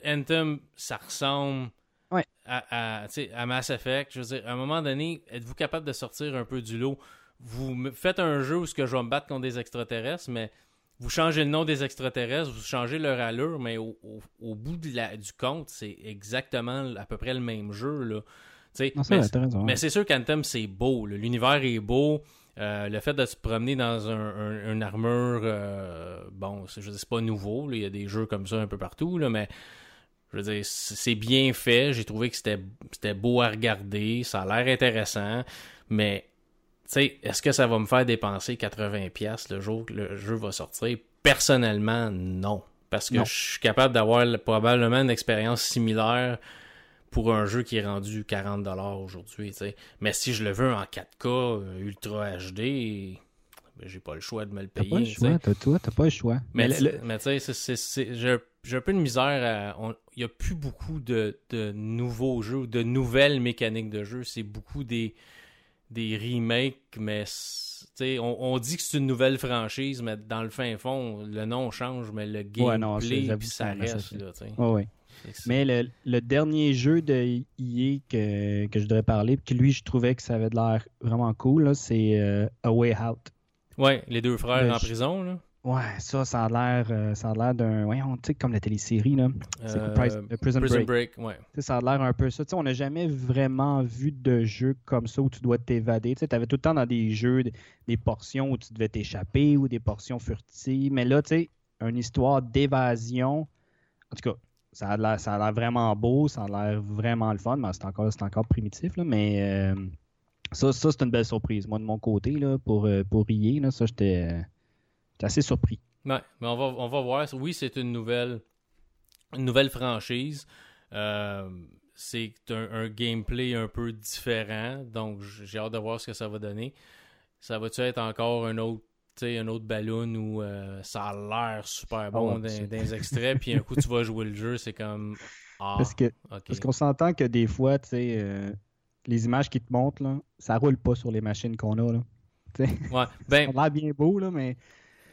Anthem, ça ressemble Ouais. à, à, tu sais, à Mass Effect. Je veux dire, à un moment donné, êtes-vous capable de sortir un peu du lot? Vous me faites un jeu où ce que je vais me battre contre des extraterrestres, mais vous changez le nom des extraterrestres, vous changez leur allure, mais au, au- au bout de la- du compte, c'est exactement à peu près le même jeu. Là. Non, mais- mais c'est sûr qu'Anthem, c'est beau. L'univers est beau. Euh, le fait de se promener dans un, un- une armure, euh, bon, je veux dire, c'est pas nouveau. là. Il y a des jeux comme ça un peu partout, là, mais je veux dire, c'est, bien fait. J'ai trouvé que c'était, beau à regarder. Ça a l'air intéressant. Mais, sais, est-ce que ça va me faire dépenser 80$ le jour que le jeu va sortir? Personnellement, non. Parce que Non. je suis capable d'avoir probablement une expérience similaire pour un jeu qui est rendu 40$ aujourd'hui. Mais si je le veux en 4K, euh, Ultra HD, ben, j'ai pas le choix de me le T'as payer. pas le choix, t'as, toi, t'as pas le choix. Mais, tu- le- mais tu sais, j'ai un peu de misère Il n'y a plus beaucoup de, de nouveaux jeux, de nouvelles mécaniques de jeu. C'est beaucoup des, des remakes, mais on, on dit que c'est une nouvelle franchise, mais dans le fin fond, le nom change, mais le Ouais, gameplay, que ça reste. Là. Ouais, ouais. Mais le, le dernier jeu de EA que, que je devrais parler, puis que lui, je trouvais que ça avait de l'air vraiment cool, c'est euh, A Way Out. Ouais, les deux frères en prison, là. Ouais, ça, ça a l'air, euh, ça a l'air d'un, voyons, tu sais, comme la télésérie, là. C'est Euh, euh, Prison, Prison Break. Break, ouais. Ça a l'air un peu ça. Tu sais, on n'a jamais vraiment vu de jeu comme ça où tu dois t'évader. Tu avais tout le temps dans des jeux des, portions où tu devais t'échapper ou des portions furtives. Mais là, tu sais, une histoire d'évasion. En tout cas, ça a l'air, ça a l'air vraiment beau, ça a l'air vraiment le fun. Mais c'est encore, c'est encore primitif, là, mais euh, ça, ça c'est une belle surprise. Moi, de mon côté, là, pour, pour EA, là, ça, j'étais, j'étais assez surpris. Ouais, mais on va, on va voir. Oui, c'est une nouvelle, une nouvelle franchise. Euh, c'est un, un gameplay un peu différent. Donc, j'ai hâte de voir ce que ça va donner. Ça va-tu être encore un autre, un autre ballon où euh, ça a l'air super bon Ah dans, c'est- dans les extraits, puis un coup tu vas jouer le jeu, c'est comme ah, Parce que ok. Parce qu'on s'entend que des fois, tu sais, euh, les images qui te montrent, là, ça roule pas sur les machines qu'on a. Là. Ouais, ben, ça a l'air bien beau, là, mais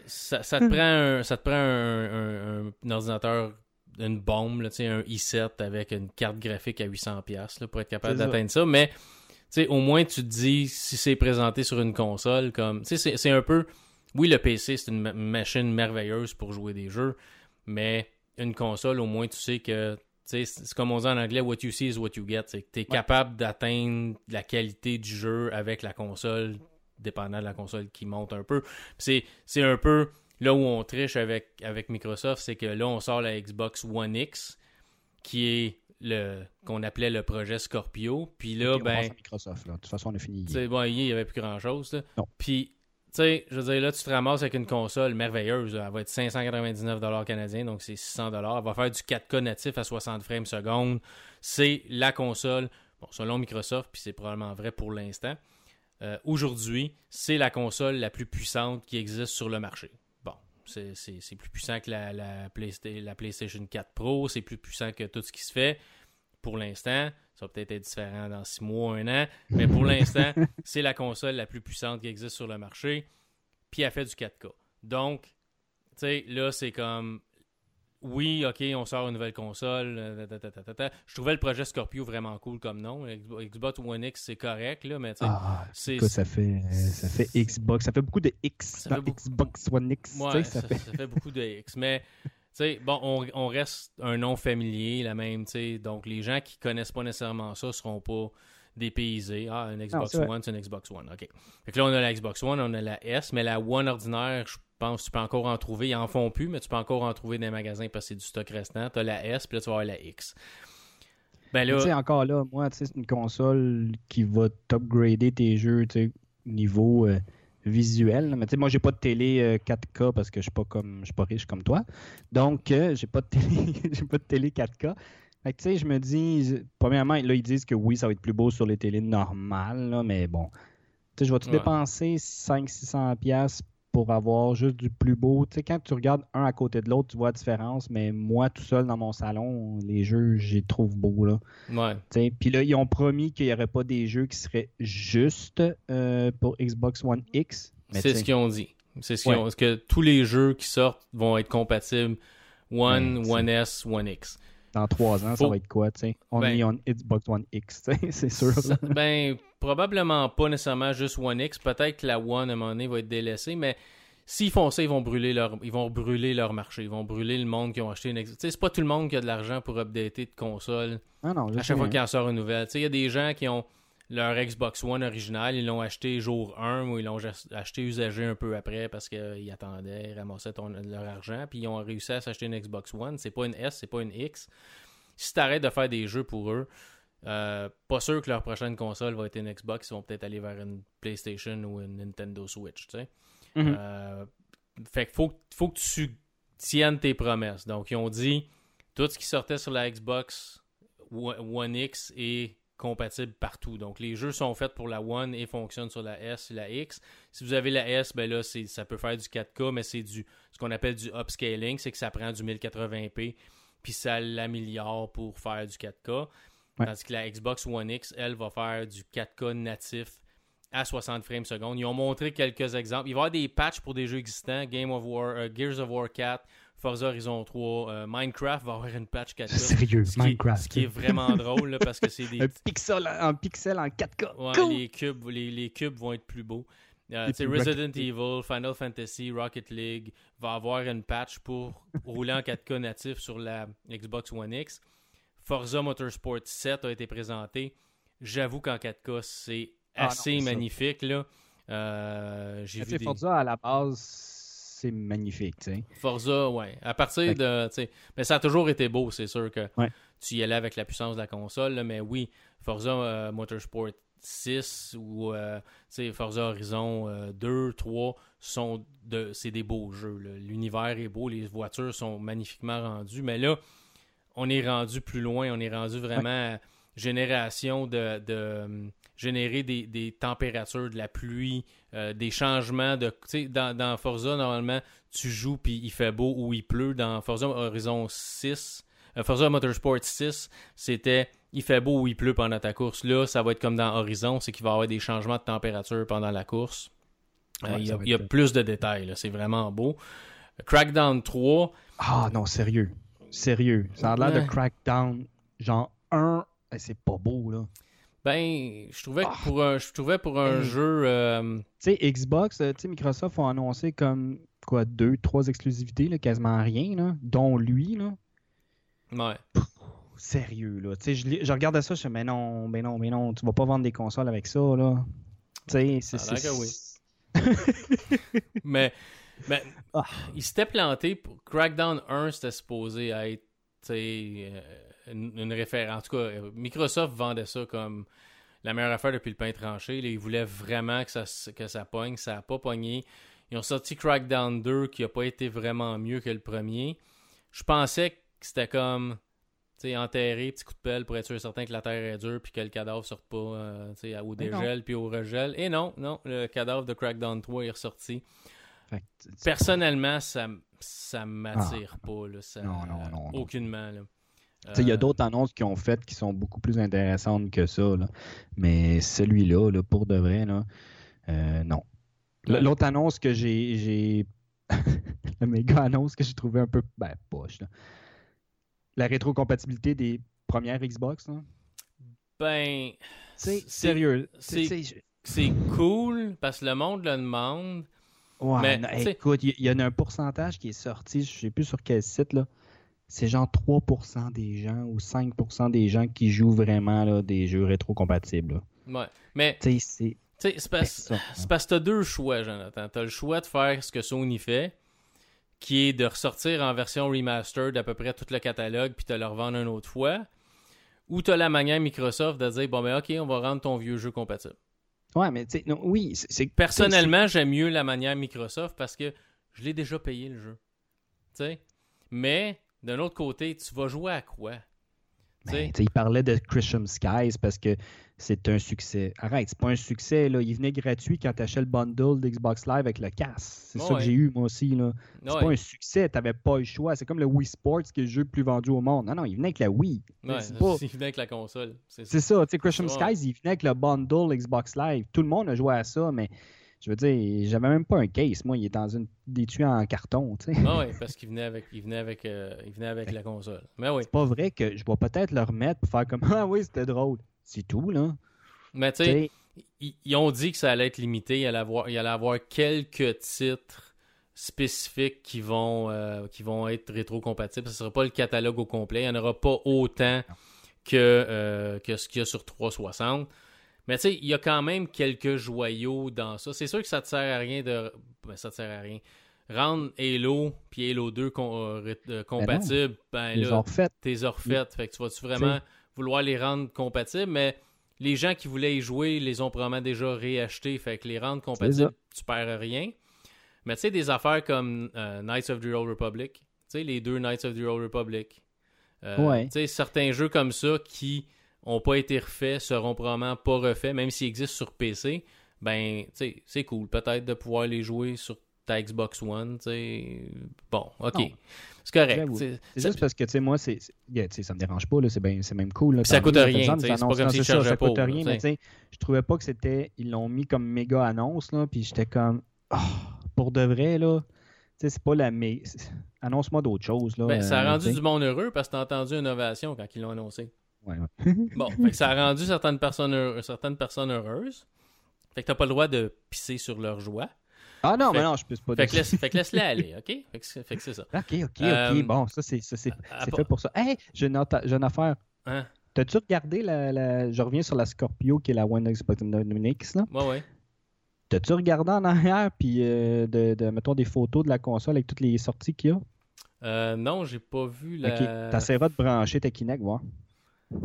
ça, ça te prend un, ça te prend un, un- un ordinateur une bombe là, un i7 avec une carte graphique à 800 pièces pour être capable ça. d'atteindre ça mais au moins tu te dis si c'est présenté sur une console comme c'est- un peu oui le PC c'est une ma- machine merveilleuse pour jouer des jeux mais une console au moins tu sais que c'est comme on dit en anglais, what you see is what you get. Tu es capable d'atteindre la qualité du jeu avec la console, dépendant de la console qui monte un peu. C'est un peu Là où on triche avec, avec Microsoft, c'est que là, on sort la Xbox One X, qui est le qu'on appelait le projet Scorpio. Puis là, on ben. Microsoft, là. De toute façon, on a fini. Bon, il n'y avait plus grand-chose. Puis, tu sais, je veux dire, là, tu te ramasses avec une console merveilleuse. là. Elle va être 599 canadiens, donc c'est 600 Elle va faire du 4K natif à 60 frames seconde. C'est la console, bon, selon Microsoft, puis c'est probablement vrai pour l'instant. Euh, Aujourd'hui, c'est la console la plus puissante qui existe sur le marché. Bon, c'est plus puissant que la, la, Playsta- la PlayStation 4 Pro, c'est plus puissant que tout ce qui se fait pour l'instant. Ça va peut-être être différent dans six mois, un an. Mais pour l'instant, c'est la console la plus puissante qui existe sur le marché. Puis elle fait du 4K. Donc, tu sais, là, c'est comme. Oui, ok, on sort une nouvelle console. euh. Je trouvais le projet Scorpio vraiment cool comme nom. Xbox One X, c'est correct, là, mais tu sais, Ah, c'est. écoute, ça fait, ça fait Xbox. Ça fait beaucoup de X Ça dans beaucoup- Xbox One X. Ouais, ça, ça fait... ça fait beaucoup de X. Mais, tu sais, bon, on, on reste un nom familier, la même, tu sais. Donc, les gens qui connaissent pas nécessairement ça seront pas dépaysés. Ah, une Xbox. One, c'est une Xbox One. OK. Fait que là, on a la Xbox One, on a la S, mais la One ordinaire, je pense que tu peux encore en trouver. Ils en font plus, mais tu peux encore en trouver dans les magasins parce que c'est du stock restant. Tu as la S, puis là, tu vas avoir la X. Ben Tu sais, là, encore là, moi, c'est une console qui va t'upgrader tes jeux, tu sais, niveau euh, visuel. là. Mais tu sais, moi, j'ai pas de télé euh, 4K parce que je suis pas comme je suis pas riche comme toi. Donc, euh, j'ai pas de télé, j'ai pas de télé 4K. Fait que, tu sais, je me dis, premièrement, là, ils disent que oui, ça va être plus beau sur les télés normales, là, mais bon. Tu sais, je vais-tu Ouais. dépenser 500-600$ piastres pour avoir juste du plus beau? Tu sais, quand tu regardes un à côté de l'autre, tu vois la différence, mais moi, tout seul dans mon salon, les jeux, j'y trouve beaux, là. ouais. Puis là, ils ont promis qu'il n'y aurait pas des jeux qui seraient juste euh, pour Xbox One X. C'est ce qu'ils ont dit. C'est ce qu'ils Ouais. ont. Parce que tous les jeux qui sortent vont être compatibles One, Ouais, c'est- One S, One X. dans trois ans, Faut- ça va être quoi? Only Ben- on Xbox One X, c'est sûr. Ben, probablement pas nécessairement juste One X. Peut-être que la One, à un moment donné, va être délaissée, mais s'ils font ça, ils vont brûler leur, ils vont brûler leur marché. Ils vont brûler le monde qui ont acheté une... Tu sais, c'est pas tout le monde qui a de l'argent pour updater de console Non, non, je à chaque fois hein. qu'il en sort une nouvelle. Tu sais, il y a des gens qui ont leur Xbox One original, ils l'ont acheté jour 1 ou ils l'ont acheté usagé un peu après parce qu'ils attendaient, ils ramassaient ton- leur argent, puis ils ont réussi à s'acheter une Xbox One. C'est pas une S, c'est pas une X. Si t'arrêtes de faire des jeux pour eux, euh, pas sûr que leur prochaine console va être une Xbox, ils vont peut-être aller vers une PlayStation ou une Nintendo Switch, tu sais. Mhm. Euh, fait qu'il faut, faut que tu tiennes tes promesses. Donc, ils ont dit tout ce qui sortait sur la Xbox One X est compatible partout. Donc, les jeux sont faits pour la One et fonctionnent sur la S et la X. Si vous avez la S, ben là, ça peut faire du 4K, mais c'est du ce qu'on appelle du upscaling, c'est que ça prend du 1080p, puis ça l'améliore pour faire du 4K. Ouais. Tandis que la Xbox One X, elle, va faire du 4K natif à 60 frames secondes. Ils ont montré quelques exemples. Il va y avoir des patchs pour des jeux existants. Game of War, euh, Gears of War 4, Forza Horizon 3, euh, Minecraft va avoir une patch 4K. Sérieux, Ce qui, Minecraft. ce qui est vraiment drôle là, parce que c'est des Un pixel, en pixel en 4K. Ouais, Cool! les, cubes, les, les cubes vont être plus beaux. Euh, Resident Rocket Evil, Final Fantasy, Rocket League va avoir une patch pour rouler en 4K natif sur la Xbox One X. Forza Motorsport 7 a été présenté. J'avoue qu'en 4K, c'est Ah non, assez magnifique. Là. Euh, J'ai vu des... Forza, à la base, c'est magnifique, tu sais. Forza, ouais. À partir Fait de. Mais ça a toujours été beau, c'est sûr que Ouais. tu y allais avec la puissance de la console. là, mais oui, Forza euh, Motorsport 6 ou euh, Forza Horizon euh, 2, 3 sont de. C'est des beaux jeux. L'univers est beau, les voitures sont magnifiquement rendues. Mais là, on est rendu plus loin. On est rendu vraiment à génération de. de euh, générer des, des températures, de la pluie, euh, des changements de. Tu sais, dans, dans Forza, normalement, tu joues puis il fait beau ou il pleut. Dans Forza Horizon 6, euh, Forza Motorsport 6, c'était il fait beau ou il pleut pendant ta course. Là, ça va être comme dans Horizon, c'est qu'il va y avoir des changements de température pendant la course. Euh, il y a, va il y a être- plus de détails, c'est vraiment beau. Crackdown 3, Ah non, sérieux. Sérieux. Ça a l'air Ouais. de Crackdown, genre 1, eh, c'est pas beau, là. Ben, je trouvais que Ah. pour un, je trouvais pour un jeu. euh, Tu sais, Xbox, euh, tu sais, Microsoft ont annoncé comme quoi deux, trois exclusivités, là, quasiment rien, là, dont lui, là. ouais. Sérieux, là. Tu sais, je, je regardais ça, je me mais non, mais non, mais non, tu vas pas vendre des consoles avec ça, là. Tu sais, c'est. Ça a l'air c'est- que oui. Mais Ben, Ah. il s'était planté. Pour... Crackdown 1, c'était supposé être tu sais, euh, une, une référence. En tout cas, euh, Microsoft vendait ça comme la meilleure affaire depuis le pain tranché. Là, ils voulaient vraiment que ça, que ça pogne. Ça n'a pas pogné. Ils ont sorti Crackdown 2 qui n'a pas été vraiment mieux que le premier. Je pensais que c'était comme enterré, petit coup de pelle pour être sûr et certain que la terre est dure puis que le cadavre sorte pas euh, tu sais, au dégel puis au regel. Et non, non, le cadavre de Crackdown 3 est ressorti. Personnellement, ça, ça m'attire pas. Là, ça, Ah. Non, non, non, non. Aucunement. Là. Il y a Euh, d'autres annonces qu'ils ont faites qui sont beaucoup plus intéressantes que ça. là. Mais celui-là, là, pour de vrai, là, euh, non. L'autre annonce que j'ai. j'ai... la méga annonce que j'ai trouvé un peu. Ben, poche. là. La rétrocompatibilité des premières Xbox. Là. Ben, C'est- sérieux. c'est- cool parce que le monde le demande. Ouais, Mais, non, écoute, il y, en a un pourcentage qui est sorti, je sais plus sur quel site, là. C'est genre 3% des gens ou 5% des gens qui jouent vraiment là, des jeux rétrocompatibles. là. Ouais. Mais, Tu sais, c'est tu sais, c'est parce, que t'as deux choix, Jonathan. T'as le choix de faire ce que Sony fait, qui est de ressortir en version remastered à peu près tout le catalogue, puis te le revendre une autre fois. Ou t'as la manière Microsoft de dire, bon, ben, ok, on va rendre ton vieux jeu compatible. Ouais, mais tu sais, oui, c'est- c'est. Personnellement, j'aime mieux la manière Microsoft parce que je l'ai déjà payé le jeu. Tu sais? Mais, d'un autre côté, tu vas jouer à quoi? Ben, il parlait de Christian Skies parce que c'est un succès. Arrête, c'est pas un succès. Là. Il venait gratuit quand tu achetais le bundle d'Xbox Live avec le casque. C'est ça Ouais. que j'ai eu, moi aussi. Là. C'est pas un succès, t'avais pas le choix. C'est comme le Wii Sports, qui est le jeu le plus vendu au monde. Non, non, il venait avec la Wii. Ouais, c'est pas- il venait avec la console. C'est C'est ça, tu sais, Christian. Skies, il venait avec le bundle Xbox Live. Tout le monde a joué à ça, mais je veux dire, j'avais même pas un case. Moi, il est dans une des tuyaux en carton, tu sais. Ah ouais, parce qu'il venait avec, il venait avec, euh, il venait avec la console. Mais oui. C'est pas vrai que je vais peut-être le remettre pour faire comme Ah oui, c'était drôle. C'est tout, là. Mais tu sais, ils, ont dit que ça allait être limité. Il allait avoir, il allait avoir quelques titres spécifiques qui vont, euh, qui vont être rétro-compatibles. Ce sera pas le catalogue au complet. Il n'y en aura pas autant que, euh, que ce qu'il y a sur 360. Mais tu sais, il y a quand même quelques joyaux dans ça. C'est sûr que ça te sert à rien de. Ben, ça te sert à rien. Rendre Halo puis Halo 2 con- euh, euh, compatibles, ben, là, t'es refaites. Fait que tu vas-tu vraiment vouloir les rendre compatibles, mais les gens qui voulaient y jouer les ont probablement déjà réachetés. Fait que les rendre compatibles, tu perds rien. Mais tu sais, des affaires comme euh, Knights of the Old Republic, tu sais, les deux Knights of the Old Republic. euh, Ouais. Tu sais, certains jeux comme ça qui ont pas été refaits seront probablement pas refaits, même s'ils existent sur PC. Ben, c'est cool peut-être de pouvoir les jouer sur ta Xbox One, tu. Bon, ok. C'est correct. C'est juste parce que, tu sais, moi, c'est, ça me dérange pas, là, c'est, ben- c'est même cool. Là, ça coûte rien, c'est pas comme Non, ça, ça coûte rien, mais tu sais, je trouvais pas que c'était, ils l'ont mis comme méga annonce, là, puis j'étais comme, Ah, pour de vrai, là, tu sais, c'est pas la c'est- Annonce-moi d'autres choses, là. Ben, ça a euh, rendu du monde heureux parce que t'as entendu une ovation quand ils l'ont annoncé. Ouais, ouais. Bon, fait que ça a rendu certaines personnes, heureux- certaines personnes heureuses. Fait que t'as pas le droit de pisser sur leur joie. Ah non, Fait- mais non, je peux pas Fait dire que, laisse, fait que laisse-les aller, ok? Fait que, c'est- fait que c'est ça. Ok, ok, ok. Euh, bon, ça, c'est, ça, c'est, à c'est part- fait pour ça. Hey, j'ai une, autre- j'ai une affaire. Hein? T'as-tu regardé la, la- Je reviens sur la Scorpio qui est la One Xbox X, là? Ouais, ouais. T'as-tu regardé en arrière, puis euh, de, de, mettons, des photos de la console avec toutes les sorties qu'il y a? Euh, non, j'ai pas vu la. Ok, t'essaieras de brancher ta Kinect, voir.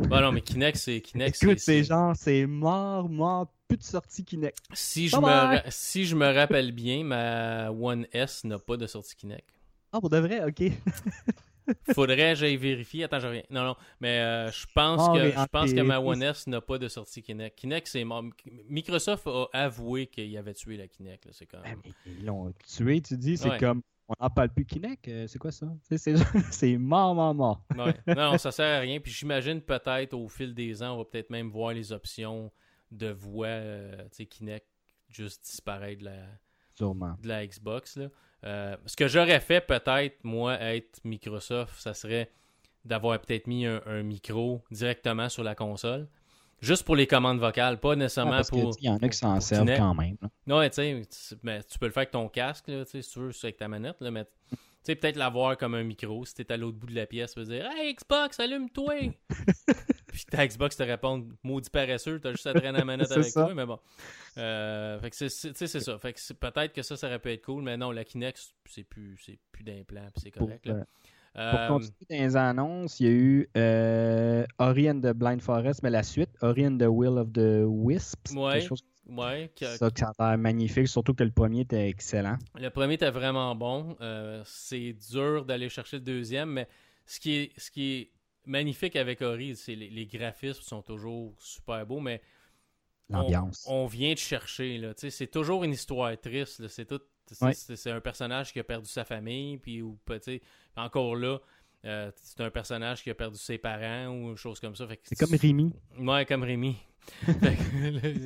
Bah non, mais Kinect, c'est. Kinect, Écoute, c'est- genre, c'est mort, mort, plus de sortie Kinect. Si je, me si je me rappelle bien, ma One S n'a pas de sortie Kinect. Ah, pour de vrai, ok. Faudrait que j'aille vérifier. Attends, je reviens. Non, non. Mais euh, je pense que mais je en pense que ma One S n'a pas de sortie Kinect. Kinect, c'est mort. Microsoft a avoué qu'il avait tué la Kinect. là, C'est quand Ah, ils l'ont tué, tu dis, c'est Ouais. comme, on n'en parle plus Kinect, euh, c'est quoi ça? C'est mort, mort, mort. Ouais. Non, non, ça sert à rien. Puis j'imagine peut-être au fil des ans, on va peut-être même voir les options de voix, euh, tu sais, Kinect, juste disparaître de la, Sûrement. de la Xbox. Là. Euh, ce que j'aurais fait peut-être, moi, être Microsoft, ça serait d'avoir peut-être mis un, un micro directement sur la console. Juste pour les commandes vocales, pas Ah, nécessairement parce pour. qu'il y en a qui s'en servent quand même. là. Non, tu sais, tu- mais tu peux le faire avec ton casque, là, tu si tu veux, avec ta manette, là, mais sais, peut-être l'avoir comme un micro. Si t'es à l'autre bout de la pièce, tu peux dire Hey Xbox, allume-toi Puis ta Xbox te répond Maudit paresseux, t'as juste à traîner la manette avec ça. toi, mais bon. Euh, fait que c'est- c'est tu sais, c'est ça. Fait que c'est- peut-être que ça, ça aurait pu être cool, mais non, la Kinect, c'est plus, c'est plus d'implant, puis c'est correct. là. Pour Euh, continuer dans les annonces, il y a eu euh, Ori and the Blind Forest, mais la suite, Ori and the Will of the Wisps. Ouais. chose ouais, que- ça, a l'air magnifique, surtout que le premier était excellent. Le premier était vraiment bon. Euh, c'est dur d'aller chercher le deuxième, mais ce qui est, ce qui est magnifique avec Ori, c'est les, les graphismes sont toujours super beaux, mais on- L'ambiance. On, vient de chercher. C'est toujours une histoire triste. C'est tout. C'est- Ouais. C'est c'est un personnage qui a perdu sa famille, puis ou, encore là, euh, c'est un personnage qui a perdu ses parents ou une chose comme ça. C'est comme Rémi. Ouais, comme Rémi.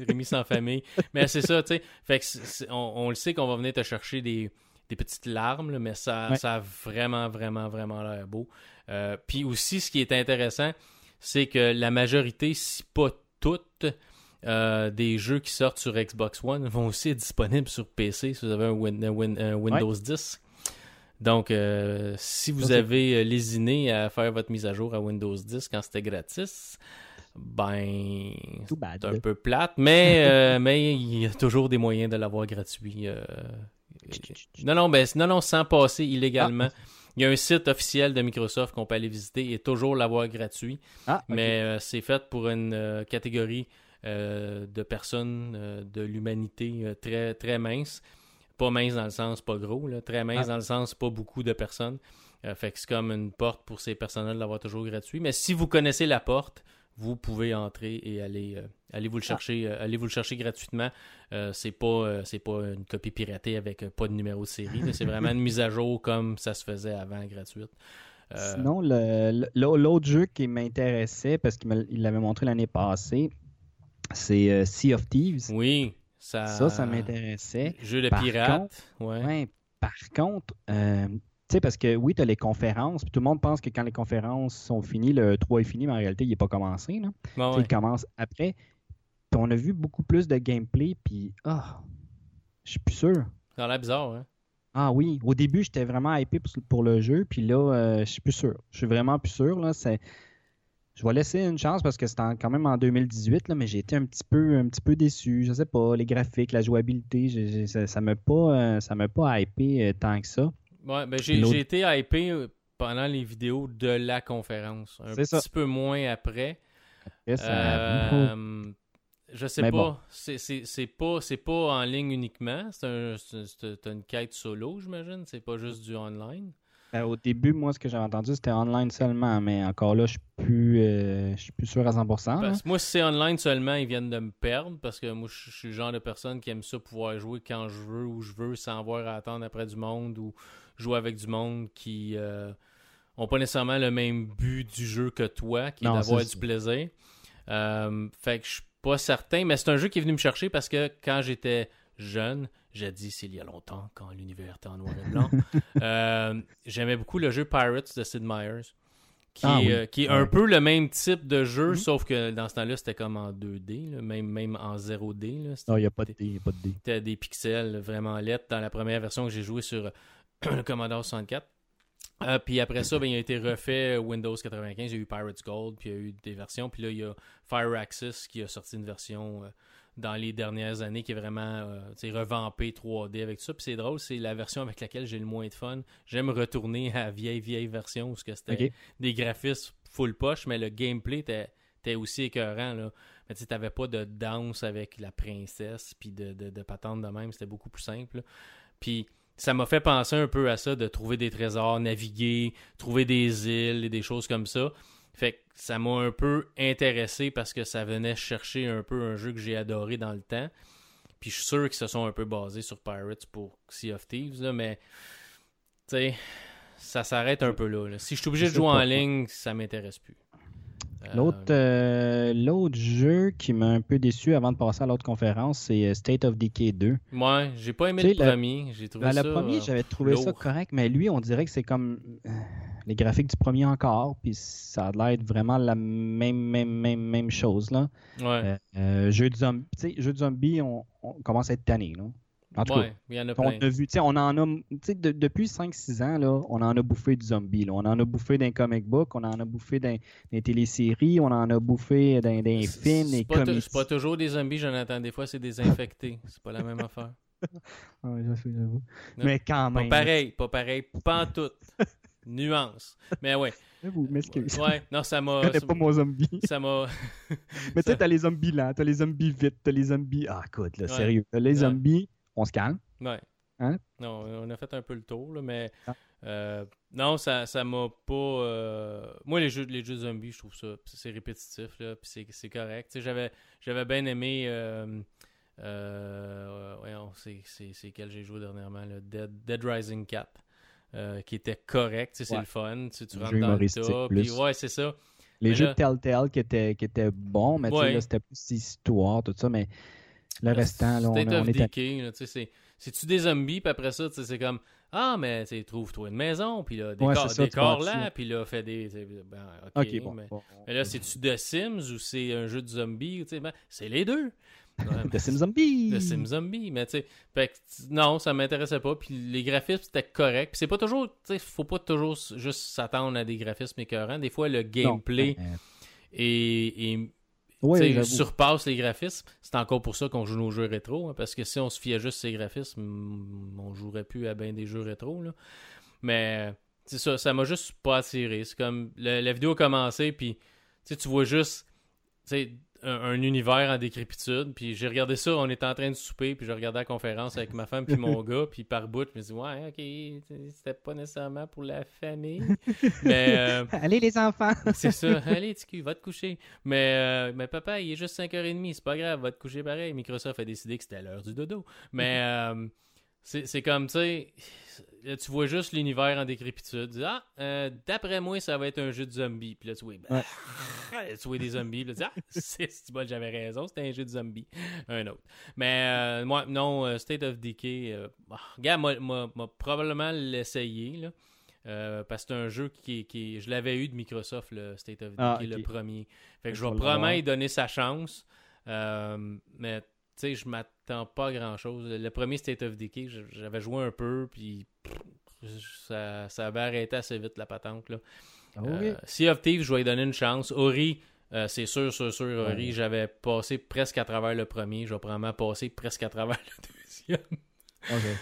Rémi sans famille. Mais c'est ça, tu sais. Fait que on, on le sait qu'on va venir te chercher des, des petites larmes, là, mais ça, Ouais. ça a vraiment, vraiment, vraiment l'air beau. Euh, Puis aussi, ce qui est intéressant, c'est que la majorité, si pas toutes, euh, des jeux qui sortent sur Xbox One vont aussi être disponibles sur PC si vous avez un, Win- un Win- un Windows 10. Donc, euh, si vous avez euh, lésiné à faire votre mise à jour à Windows 10 quand c'était gratis, ben, c'est un peu plate, mais euh, mais il y a toujours des moyens de l'avoir gratuit. Non, non, ben, non, non, sans passer illégalement. Il y a un site officiel de Microsoft qu'on peut aller visiter et toujours l'avoir gratuit. Ah. Mais euh, c'est fait pour une euh, catégorie de personnes euh, de l'humanité euh, très, très mince. Pas mince dans le sens pas gros, là, très mince Ah. dans le sens pas beaucoup de personnes. Euh, fait que c'est comme une porte pour ces personnes-là de l'avoir toujours gratuit. Mais si vous connaissez la porte, vous pouvez entrer et aller, euh, aller vous le chercher, euh, allez vous le chercher gratuitement. Euh, c'est pas, euh, c'est pas une copie piratée avec euh, pas de numéro de série. c'est vraiment une mise à jour comme ça se faisait avant gratuite. Euh, Sinon, l'autre jeu qui m'intéressait, parce qu'il l'avait montré l'année passée, c'est euh, Sea of Thieves. oui, ça, Ça, ça m'intéressait. Jeu de Par pirate, ouais. Ouais, par contre, euh, tu sais, parce que oui, tu as les conférences, puis tout le monde pense que quand les conférences sont finies, le 3 est fini, mais en réalité, il n'est pas commencé. Là. Bon, ouais. Il commence après. Puis on a vu beaucoup plus de gameplay, puis ah, je suis plus sûr. Ça a l'air bizarre, hein? Ah oui, au début, j'étais vraiment hypé pour, pour le jeu, puis là, euh, je suis plus sûr. Je suis vraiment plus sûr. Là, c'est... Je vais laisser une chance parce que c'était en- quand même en 2018, là, mais j'ai été un petit peu, un petit peu déçu. Je sais pas, les graphiques, la jouabilité, ça ça m'a pas, euh, ça pas hypé euh, tant que ça. Ouais, ben j'ai, été hypé euh, pendant les vidéos de la conférence. Un C'est petit ça. peu moins après. Après, ça- Euh, je sais Mais pas. bon. C'est, c'est, c'est pas. C'est pas en ligne uniquement. C'est, un, c'est, c'est- c'est une quête solo, j'imagine. C'est pas juste du online. Ben, au début, moi, ce que j'avais entendu, c'était online seulement, mais encore là, je suis plus, euh, je suis plus sûr à 100%. là. Parce que moi, si c'est online seulement, ils viennent de me perdre parce que moi, je suis le genre de personne qui aime ça pouvoir jouer quand je veux, où je veux, sans avoir à attendre après du monde ou jouer avec du monde qui euh, ont pas nécessairement le même but du jeu que toi, qui est d'avoir du plaisir. Euh, fait que je suis pas certain, mais c'est un jeu qui est venu me chercher parce que quand j'étais jeune, jadis il y a longtemps, quand l'univers était en noir et blanc, euh, j'aimais beaucoup le jeu Pirates de Sid Meier's. Qui, Ah est, oui. euh, qui est un peu le même type de jeu, Mhm. sauf que dans ce temps-là, c'était comme en 2D, là, même, même en 0D. là. C'était Non, il n'y a pas de dé, il a pas de des pixels vraiment lettres dans la première version que j'ai joué sur le Commodore 64. Euh, puis après ça, ben, il a été refait Windows 95. Il y a eu Pirates Gold, puis il y a eu des versions. Puis là, il y a Fireaxis qui a sorti une version dans les dernières années qui est vraiment euh, revampée 3D avec tout ça. Puis c'est drôle, c'est la version avec laquelle j'ai le moins de fun. J'aime retourner à la vieille, vieille version où c'était des graphismes full poche, mais le gameplay était, était aussi écœurant. Là. Mais tu sais, t'avais pas de danse avec la princesse, puis de, de, de patente de même, c'était beaucoup plus simple. là. Puis ça m'a fait penser un peu à ça, de trouver des trésors, naviguer, trouver des îles et des choses comme ça. Fait que ça m'a un peu intéressé parce que ça venait chercher un peu un jeu que j'ai adoré dans le temps. Puis je suis sûr qu'ils se sont un peu basés sur Pirates pour Sea of Thieves, là, mais tu sais, ça s'arrête un peu là, là. Si je suis obligé de jouer en ligne, ça m'intéresse plus. Euh, L'autre, euh, l'autre jeu qui m'a un peu déçu avant de passer à l'autre conférence, c'est euh, State of Decay 2. Ouais, j'ai pas aimé Tu le sais, le- premier. J'ai trouvé Ben, ça. le premier, j'avais trouvé ça correct, mais lui, on dirait que c'est comme les graphiques du premier encore, puis ça a l'air d'être vraiment la même, même, même, même chose. Là. Ouais. Euh, euh, jeu de zombie, tu sais, jeu de zombie, on, on commence à être tanné. Là. En tout cas, Ouais, il y en a on plein. a vu, tu sais, on en a, tu sais, de- depuis 5-6 ans, là, on en a bouffé du zombie. là. On en a bouffé d'un comic book, on en a bouffé des téléséries, on en a bouffé films, C'est des pas, comédies. c'est pas toujours des zombies, Jonathan. Des fois, c'est des infectés. C'est pas la même affaire. Ouais, sais, j'avoue. Non. Mais quand Pas même. pareil, pas pareil, pas en tout. Nuance. Mais ouais. M'excuse. Ouais, non, ça m'a. Connais pas mon zombie. Ça m'a. Mais tu sais, t'as les zombies lents, t'as les zombies vite, t'as les zombies. Ah, écoute, là, Ouais. sérieux. T'as les Ouais. zombies, on se calme. Ouais. Hein? Non, on a fait un peu le tour, là, mais. Ah. euh, non, ça ça m'a pas. euh, Moi, les jeux, les jeux de zombies, je trouve ça. C'est répétitif, là, puis c'est- correct. J'avais j'avais bien aimé. Euh, euh, voyons, c'est- quel j'ai joué dernièrement, là, Dead, Dead Rising 4. euh, qui était correct, c'est Ouais. le fun, tu, tu rentres dans le tas, puis ouais, c'est ça. Les Mais jeux là- de Telltale qui étaient, qui étaient bons, mais tu sais, Ouais. là, c'était plus histoire, tout ça, mais le restant, là, on, on of est Decay, là, c'est-tu des zombies, puis après ça, c'est comme Ah, mais trouve-toi une maison, puis là, Ouais, décore, c'est ça, bâtis, là, puis là, fais des. Ben, ok, Ok, bon. mais, bon. mais là, c'est-tu The Sims ou c'est un jeu de zombies, ben, c'est les deux. Ouais, The Sim Zombie! The Sims Zombie, mais tu sais, fait que, t- non, ça m'intéressait pas, puis les graphismes c'était correct, puis c'est pas toujours, tu sais, faut pas toujours juste s'attendre à des graphismes écœurants, des fois le gameplay mais- est, est J'avoue. surpasse les graphismes. C'est encore pour ça qu'on joue nos jeux rétro, hein, parce que si on se fiait juste ces graphismes, mm, on jouerait plus à bien des jeux rétro. Là. Mais c'est ça, ça m'a juste pas attiré. C'est comme le- la vidéo a commencé, puis tu vois juste un, un univers en décrépitude. Puis j'ai regardé ça, on était en train de souper, puis je regardais la conférence avec ma femme puis mon gars, puis par bout, je me dis ouais, ok, c'était pas nécessairement pour la famille, mais euh, Allez, les enfants! c'est ça. Allez, TQ, va te coucher. Mais, euh, mais papa, il est juste 5h30, c'est pas grave, va te coucher pareil. Microsoft a décidé que c'était l'heure du dodo. Mais euh, c'est c'est comme, tu sais, là, tu vois juste l'univers en décrépitude. Tu dis, ah, euh, d'après moi, ça va être un jeu de zombies. Puis là, tu vois, ben, tu vois des zombies. Puis là, tu dis, ah, c'est c'est bon, j'avais raison, c'était un jeu de zombies. Un autre. Mais euh, moi, non, euh, State of Decay, euh, bah, regarde, moi, moi, moi, probablement l'essayer, là. Euh, parce que c'est un jeu qui, qui je l'avais eu de Microsoft, le State of Decay, Ah, le ok. premier. Fait que Je vais probablement y donner sa chance. Euh, mais sais, je m'attends pas à grand chose. Le premier State of Decay, j'avais joué un peu, puis ça, ça avait arrêté assez vite la patente. Là. Ok. Euh, sea of Thieves, je vais lui donner une chance. Ori, euh, c'est sûr, sûr, sûr, Ori, Ouais. j'avais passé presque à travers le premier. Je vais probablement passer presque à travers le deuxième.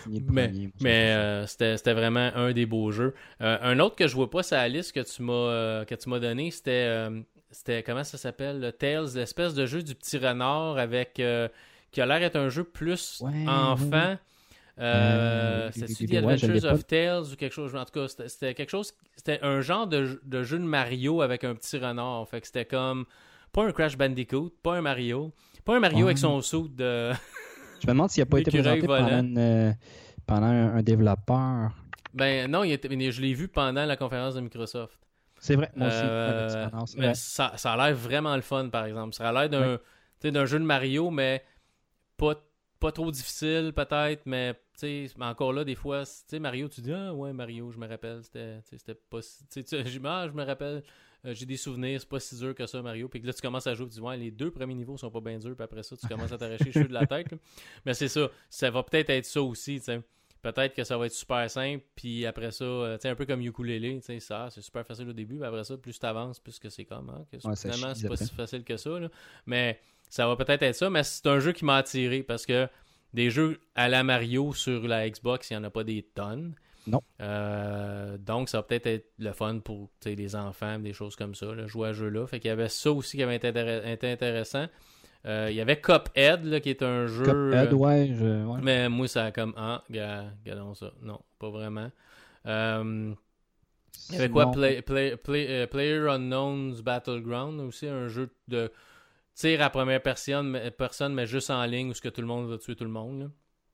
Le Mais, mais euh, c'était vraiment un des beaux jeux. Euh, un autre que je vois pas sur la liste que tu m'as euh, que tu m'as donné, c'était c'était comment ça s'appelle? Le Tales, l'espèce de jeu du petit renard avec qui a l'air d'être un jeu plus Ouais, enfant. Euh, Euh, C'était-tu ouais, The Adventures of Tales ou quelque chose? En tout cas, c'était- c'était quelque chose. C'était un genre de, jeu- de jeu de Mario avec un petit renard. Fait que c'était comme pas un Crash Bandicoot, pas un Mario, pas un Mario Ouais. avec son saut de. Je me demande s'il n'a pas été présenté pendant, une, euh, pendant un, un développeur. Ben non, il était- mais je l'ai vu pendant la conférence de Microsoft. C'est vrai, moi aussi. Euh, Ouais, mais vrai. ça, ça a l'air vraiment le fun, par exemple. Ça a l'air d'un jeu de Mario, mais pas, pas trop difficile, peut-être. Mais encore là, des fois, tu sais, Mario, tu dis Ah, ouais, Mario, je me rappelle. C'était pas si. tu sais, tu- je ah, je me rappelle. euh, J'ai des souvenirs, c'est pas si dur que ça, Mario. Puis là, tu commences à jouer, tu dis, ouais, les deux premiers niveaux sont pas bien durs, puis après ça, tu commences à t'arracher les cheveux de la tête. là. Mais c'est ça, ça va peut-être être ça aussi, tu sais. Peut-être que ça va être super simple, puis après ça, euh, tu sais, un peu comme ukulélé, tu sais, ça, c'est super facile au début, puis après ça, plus tu avances, plus que c'est comme, hein, que Ouais, finalement, c'est pas si facile que ça, là. Mais ça va peut-être être ça, mais c'est un jeu qui m'a attiré, parce que des jeux à la Mario sur la Xbox, il n'y en a pas des tonnes. Non. Euh, donc, ça va peut-être être le fun pour les enfants, des choses comme ça, là, jouer à ce jeu-là. Fait qu'il y avait ça aussi qui avait été, intér- été intéressant. Euh, il y avait Cuphead, là, qui est un jeu. Cuphead, euh, ouais, je- ouais. mais moi, ça a comme Ah, regardons ça. Non, pas vraiment. Euh, il y avait quoi? Play, Play- Play- Player Unknown's Battleground, aussi un jeu de tir à première personne, mais, personne, mais juste en ligne où ce que tout le monde va tuer tout le monde. là.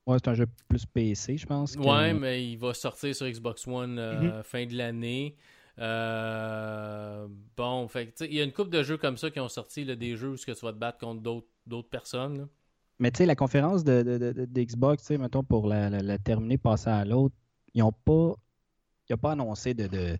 Ouais, c'est un jeu plus PC, je pense. que- Ouais, mais il va sortir sur Xbox One euh, fin de l'année. Euh, bon, fait il y a une couple de jeux comme ça qui ont sorti, là, des jeux où ce que tu vas te battre contre d'autres d'autres personnes. là. Mais tu sais, la conférence de, de, de- de- d'Xbox, tu sais, mettons, pour la, la- la terminer, passer à l'autre, ils ont pas. Ils n'ont pas annoncé de, de,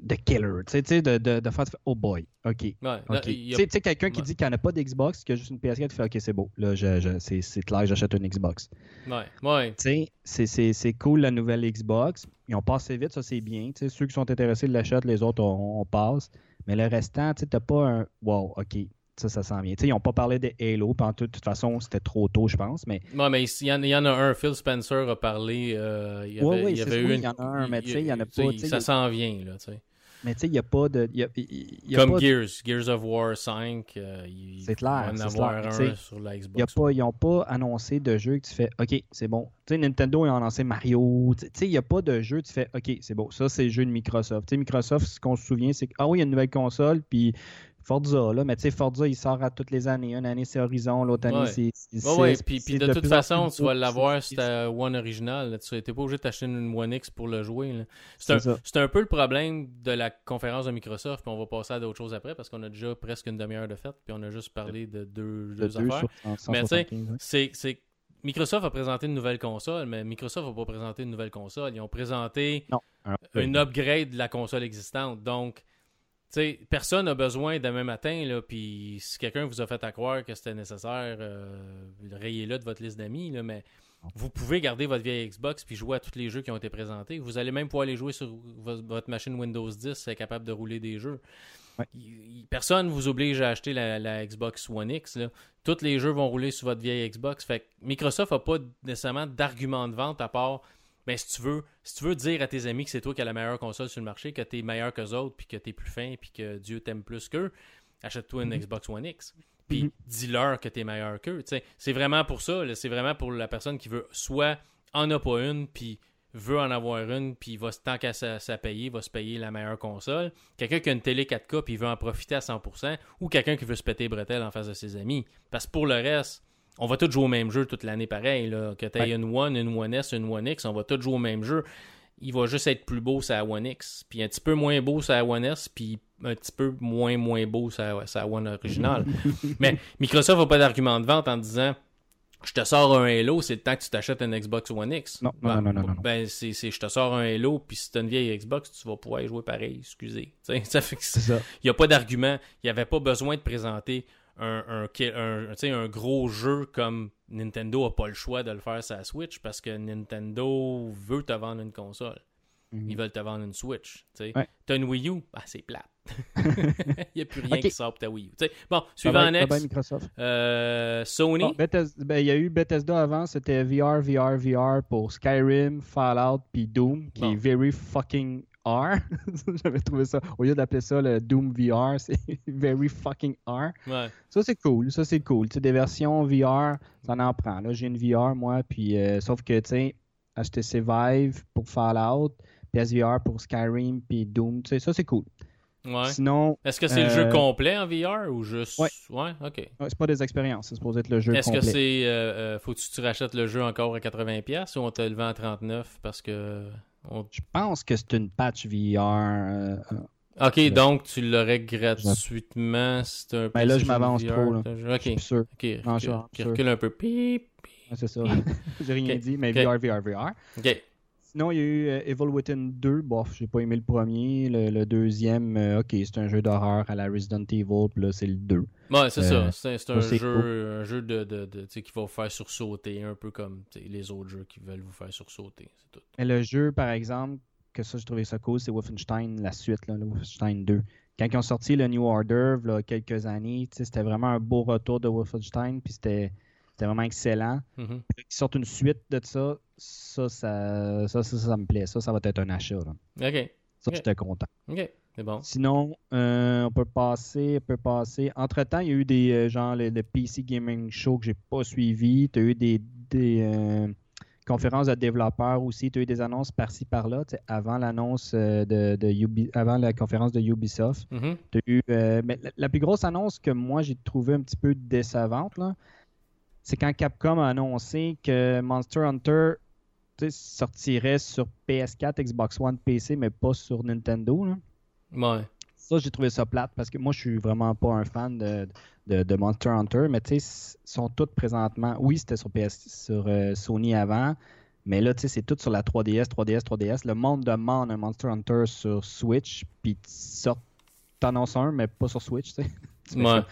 de killer. Tu sais, de, de, de faire, oh boy, ok. Ouais, là, ok. il Tu y a- sais, tu sais, quelqu'un qui ouais. dit qu'il n'y en a pas d'Xbox, qui a juste une PS4, tu fais, ok, c'est beau. Là, je, je- c'est, clair, j'achète une Xbox. Ouais, ouais. Tu sais, c'est cool la nouvelle Xbox. Ils ont passé vite, ça c'est bien. Tu sais, ceux qui sont intéressés l'achètent, les autres, on, on passe. Mais le restant, tu sais, t'as pas un wow, ok, ça, ça s'en vient. Ils n'ont pas parlé de Halo, de toute façon, c'était trop tôt, je pense. Mais Ouais, mais il y, en, il y en a un, Phil Spencer a parlé. euh, il y avait, Ouais, ouais, il y avait eu une- il y en a un, mais tu sais, il y en a pas, Ça s'en vient, là, tu sais. mais tu sais, il n'y a pas de. y a- y a Comme pas de- Gears, Gears of War 5, euh, il C'est clair, en avoir clair, un sur la y a pas, ils n'ont pas annoncé de jeu que tu fais OK, c'est bon. Tu sais, Nintendo, ont annoncé Mario. Tu sais, il n'y a pas de jeu, tu fais OK, c'est bon. Ça, c'est le jeu de Microsoft. Tu sais, Microsoft, ce qu'on se souvient, c'est que, ah oui, il y a une nouvelle console, puis Forza, là. Mais tu sais, Forza, il sort à toutes les années. Une année, c'est Horizon, l'autre année, Ouais. c'est. c'est Ouais, puis, de, toute façon, tu vas l'avoir si One original. Tu n'es pas obligé d'acheter une One X pour le jouer. C'est un, un peu le problème de la conférence de Microsoft, puis on va passer à d'autres choses après parce qu'on a déjà presque une demi-heure de fête, puis on a juste parlé de deux, de deux deux affaires. sur 100, Mais tu sais, 175, ouais. C'est, Microsoft a présenté une nouvelle console, mais Microsoft n'a pas présenté une nouvelle console. Ils ont présenté Non. Une upgrade de la console existante. Donc, personne n'a besoin demain matin, là, puis si quelqu'un vous a fait à croire que c'était nécessaire, euh, rayez-le de votre liste d'amis, mais vous pouvez garder votre vieille Xbox puis jouer à tous les jeux qui ont été présentés. Vous allez même pouvoir les jouer sur vo- votre machine Windows 10, c'est capable de rouler des jeux. Ouais. Personne ne vous oblige à acheter la, la Xbox One X. Là. Tous les jeux vont rouler sur votre vieille Xbox. Fait que Microsoft n'a pas nécessairement d'argument de vente à part ben, si tu veux si tu veux dire à tes amis que c'est toi qui as la meilleure console sur le marché, que tu es meilleur qu'eux autres, puis que tu es plus fin, puis que Dieu t'aime plus qu'eux, achète-toi une Mhm. Xbox One X. Puis Mhm. dis-leur que tu es meilleur qu'eux. tu sais. C'est vraiment pour ça. C'est vraiment pour la personne qui veut soit en a pas une, puis veut en avoir une, puis va, tant qu'à sa payer, va se payer la meilleure console. Quelqu'un qui a une télé 4K, puis veut en profiter à 100%, ou quelqu'un qui veut se péter les bretelles en face de ses amis. Parce que pour le reste, on va tous jouer au même jeu toute l'année pareil. Là. Que tu aies Ouais. une One, une One S, une One X, on va tous jouer au même jeu. Il va juste être plus beau sur la One X, puis un petit peu moins beau sur la One S, puis un petit peu moins moins beau sur la, sur la One originale. Mais Microsoft n'a pas d'argument de vente en disant je te sors un Halo, c'est le temps que tu t'achètes une Xbox One X. Non, non, Ben, non, non, non, non. Ben, c'est, je te sors un Halo, puis si t'as une vieille Xbox, tu vas pouvoir y jouer pareil, excusez. Ça fait que il n'y a pas d'argument. Il n'y avait pas besoin de présenter un, un, un- gros jeu comme Nintendo n'a pas le choix de le faire sur la Switch parce que Nintendo veut te vendre une console. Mhm. Ils veulent te vendre une Switch. Ouais. T'as une Wii U, ah, c'est plate. Il n'y a plus rien qui sort pour ta Wii U. Bon, suivant bye- bye bye next, Microsoft. euh, Sony. Bethesda- ben, il y a eu Bethesda avant, c'était VR, VR, VR pour Skyrim, Fallout puis Doom, qui Bon. est very fucking R. J'avais trouvé ça. Au lieu d'appeler ça le Doom VR, c'est very fucking R. Ouais. Ça, c'est cool. Ça, c'est cool. Tu sais, des versions VR, ça en prend. Là, j'ai une VR, moi, puis euh, sauf que, tu sais, HTC Vive pour Fallout, PSVR pour Skyrim, puis Doom, tu sais, ça, c'est cool. Ouais. Sinon, Est-ce que c'est le euh, jeu complet en VR ou juste. Ouais. Ouais, ok. ouais, c'est pas des expériences, c'est supposé être le jeu Est-ce que complet. c'est. euh, euh, faut-tu que tu rachètes le jeu encore à 80$ ou on te le vend à 39$ parce que. On- Je pense que c'est une patch VR. euh, euh, Ok, Ouais. donc tu l'aurais gratuitement. C'est un Ben là, je m'avance trop, là. je suis sûr. Non, je suis qui sûr. recule un peu. Pip. C'est ça. j'ai rien dit, mais. VR, VR, VR. Ok. Sinon, il y a eu euh, Evil Within 2. Bof, j'ai pas aimé le premier. Le, le deuxième, euh, ok, c'est un jeu d'horreur à la Resident Evil. Puis là, c'est le 2. Ouais, c'est Euh, ça. C'est c'est un jeu, un jeu de, de, de- qui va vous faire sursauter, un peu comme les autres jeux qui veulent vous faire sursauter. C'est tout. Le jeu, par exemple, que ça, j'ai trouvé ça cool, c'est Wolfenstein, la suite, là, le Wolfenstein 2. Quand ils ont sorti le New Order, là, quelques années, c'était vraiment un beau retour de Wolfenstein. Puis c'était c'était vraiment excellent. Mhm. Qu'ils sortent une suite de ça, ça, ça, ça, ça, ça me plaît. Ça, ça va être un achat. là. Ok. Ça, Ok. j'étais content. Ok. C'est bon. Sinon, euh, on peut passer, on peut passer. Entre-temps, il y a eu des, euh, genre, le, le PC Gaming Show que j'ai pas suivi. Tu as eu des, des euh, conférences de développeurs aussi. Tu as eu des annonces par-ci, par-là. Avant l'annonce euh, de, de Ubi- avant la conférence de Ubisoft. Mhm. T'as eu, euh, mais la, la plus grosse annonce que moi j'ai trouvé un petit peu décevante, là, c'est quand Capcom a annoncé que Monster Hunter sortirait sur PS4, Xbox One, PC, mais pas sur Nintendo. là. Ouais. Ça, j'ai trouvé ça plate parce que moi, je suis vraiment pas un fan de, de, de Monster Hunter, mais tu sais, sont toutes présentement. Oui, c'était sur PS, sur euh, Sony avant, Mais là, tu sais, c'est tout sur la 3DS, 3DS, 3DS. Le monde demande un Monster Hunter sur Switch, puis tu t'annonces un, mais pas sur Switch, tu sais. Ouais.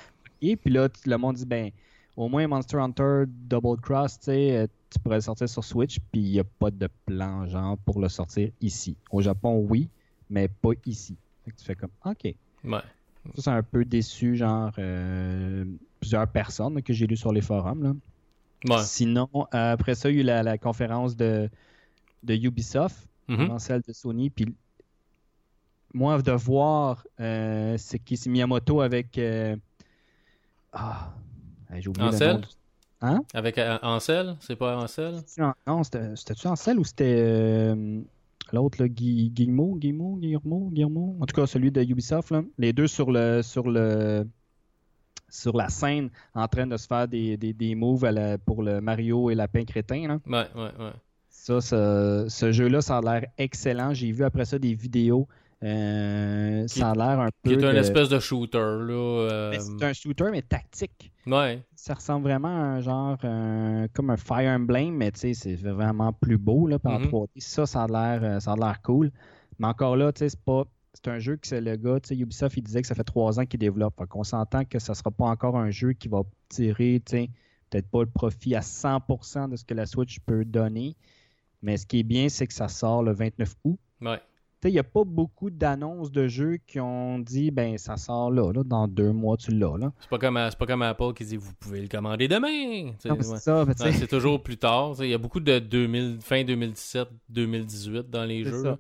Et puis là, le monde dit, ben, au moins Monster Hunter Double Cross, tu sais, euh, tu pourrais le sortir sur Switch, puis il n'y a pas de plan, genre, pour le sortir ici. Au Japon, oui, mais pas ici. Fait que tu fais comme, OK. Ouais. Ça, c'est un peu déçu, genre, euh, plusieurs personnes que j'ai lu sur les forums, là. Ouais. Sinon, euh, après ça, il y a eu la, la conférence de, de Ubisoft, Mhm. avant celle de Sony. Puis moi, de voir, euh, c'est qui Miyamoto avec. euh, Ah, j'ai oublié le Ansel? nom. du- Hein? Avec euh, Ansel, c'est pas Ansel? Non, c'était- c'était-tu Ansel ou c'était euh, l'autre, là, Gui- Guillemot, Guillemot, Guillermo, Guillermo? En tout cas, celui de Ubisoft, là. Les deux sur le sur le sur la scène en train de se faire des, des, des moves à la- pour le Mario et Lapin Crétin. Là. Ouais, ouais, ouais. Ça, ce, ce jeu-là, ça a l'air excellent. J'ai vu après ça des vidéos. Euh, Qui- ça a l'air un Qui peu. est un de- espèce de shooter, là. euh, Mais C'est un shooter, mais tactique. Ouais. Ça ressemble vraiment à un genre euh, comme un Fire Emblem, mais tu sais, c'est vraiment plus beau là, par Mhm. 3D. Ça, ça a l'air euh, ça a l'air cool. Mais encore là, tu sais, c'est pas. C'est un jeu que c'est le gars, tu sais, Ubisoft, il disait que ça fait trois ans qu'il développe. Fait qu'on s'entend que ça sera pas encore un jeu qui va tirer, tu sais, peut-être pas le profit à 100% de ce que la Switch peut donner. Mais ce qui est bien, c'est que ça sort le 29 août. Ouais. Il n'y a pas beaucoup d'annonces de jeux qui ont dit, ben, ça sort là, là dans deux mois, tu l'as, là. C'est pas comme c'est pas comme Apple qui dit vous pouvez le commander demain. Non, c'est ouais. ça, toujours plus tard. Il y a beaucoup de 2000, fin 2017, 2018 dans les C'est jeux. là.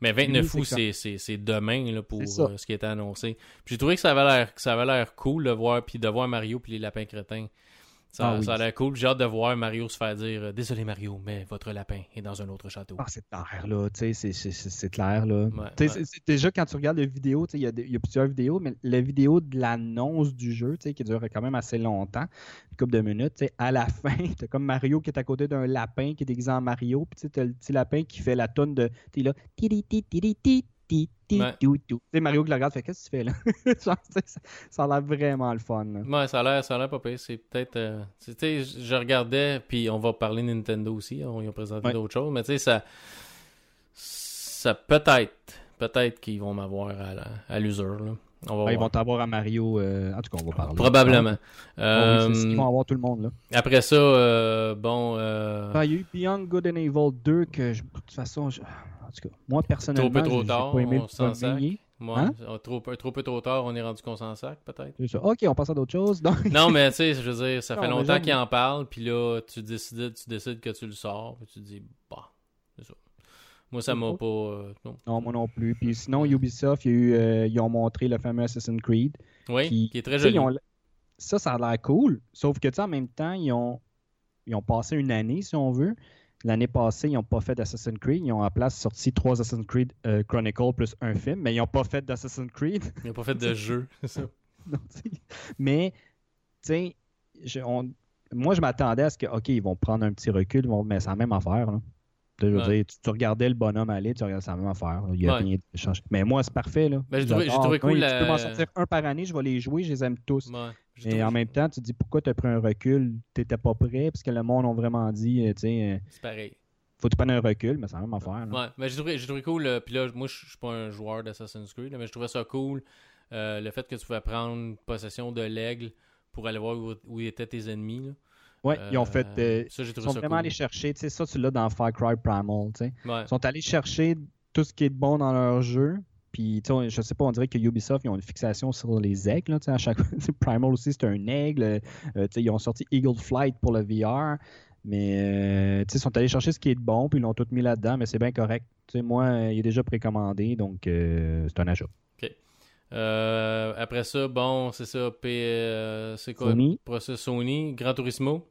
Mais 29 Lui, c'est août, c'est- c'est c'est demain là, pour euh, ce qui était annoncé. Puis j'ai trouvé que ça avait l'air que ça avait l'air cool de voir puis de voir Mario puis les lapins crétins. Ça, Ah oui. ça a l'air cool. J'ai hâte de voir Mario se faire dire euh, désolé Mario, mais votre lapin est dans un autre château. Ah, c'est clair, là. Tu sais, c'est- c'est- c'est c'est clair, là. Ouais, ouais. déjà, quand tu regardes la vidéo, il y, a y plusieurs vidéos, mais la vidéo de l'annonce du jeu, tu sais, qui dure quand même assez longtemps, une couple de minutes, à la fin, t'as comme Mario qui est à côté d'un lapin qui est déguisé en Mario, puis t'as le petit lapin qui fait la tonne de. Tu sais, là. tiri, ti, tiri, ti, ti, ti, Ouais. tou, tou. Tu sais, Mario qui le regarde, fait Qu'est-ce que tu fais, là? Genre, ça, ça a l'air vraiment le fun, là. Ouais, ça a l'air, ça a l'air pas pire. C'est peut-être. euh, tu sais, je regardais, puis on va parler Nintendo aussi. hein, Ils ont présenté Ouais. d'autres choses, mais tu sais, ça. Ça peut-être. Peut-être qu'ils vont m'avoir à, la- à l'usure, là. On va Ouais, ils vont t'avoir à Mario. euh, En tout cas, on va parler. Probablement. Ah oui, c'est- Euh, ils vont avoir tout le monde, là. après ça, euh, bon. euh, Ah, il y a eu Beyond Good and Evil 2 que, je- de toute façon, je- en tout cas, moi personnellement, peu trop j'ai- j'ai tard, pas aimé on s'en sac. ouais, Hein? trop, peu- trop peu trop tard, on est rendu qu'on s'en sac, peut-être. Ok, on passe à d'autres choses. Donc, Non, mais tu sais, je veux dire, ça Non, fait longtemps qu'ils en parlent, puis là, tu décides, tu décides que tu le sors, puis tu te dis, bah. Moi, ça m'a pas. euh, non. non, moi non plus. Puis sinon, Ubisoft, il y a eu, euh, ils ont montré le fameux Assassin's Creed. Oui, Qui- qui est très joli. ont- Ça, ça a l'air cool. Sauf que, tu sais, en même temps, ils ont... ils ont passé une année, si on veut. L'année passée, ils n'ont pas fait d'Assassin's Creed. Ils ont à place sorti trois Assassin's Creed euh, Chronicle plus un film, mais ils n'ont pas fait d'Assassin's Creed. Ils n'ont pas fait de jeu, c'est ça. Non, mais, tu sais, on- moi, je m'attendais à ce que, OK, ils vont prendre un petit recul, mais c'est la même affaire. Là. Je veux Ouais. dire, tu, tu regardais le bonhomme aller, tu regardes, c'est la même affaire. Il n'y a Ouais. rien de changé. Mais moi, c'est parfait. Là. Ben, j'ai trouvé- j'ai J'adore. trouvé cool Oui, la- Tu peux m'en sortir un par année, je vais les jouer, je les aime tous. Ouais, Et en même temps, tu te dis pourquoi tu as pris un recul, tu n'étais pas prêt, parce que le monde a vraiment dit, euh, euh, C'est pareil. faut que tu prennes un recul, mais c'est la même affaire. là. Ouais, mais j'ai trouvé, cool. euh, Puis là, moi, je je suis pas un joueur d'Assassin's Creed, là, mais je trouvais ça cool. euh, le fait que tu pouvais prendre possession de l'aigle pour aller voir où, où étaient tes ennemis. là. Ouais, ils ont fait. euh, ça, j'ai ils sont ça vraiment cool. allés chercher, tu sais, ça, tu l'as dans Far Cry Primal, tu sais. Ouais. Ils sont allés chercher tout ce qui est de bon dans leur jeu. Puis, tu sais, je sais pas, on dirait que Ubisoft, ils ont une fixation sur les aigles. Là, tu sais, à chaque Primal aussi, c'est un aigle. Euh, tu sais, ils ont sorti Eagle Flight pour le VR. Mais, euh, tu sais, ils sont allés chercher ce qui est de bon, puis ils l'ont tout mis là-dedans. Mais c'est bien correct. Tu sais, moi, euh, il est déjà précommandé, donc euh, c'est un achat. Euh, après ça, bon, c'est ça. Euh, c'est quoi? Sony. Ça, Sony, Gran Turismo,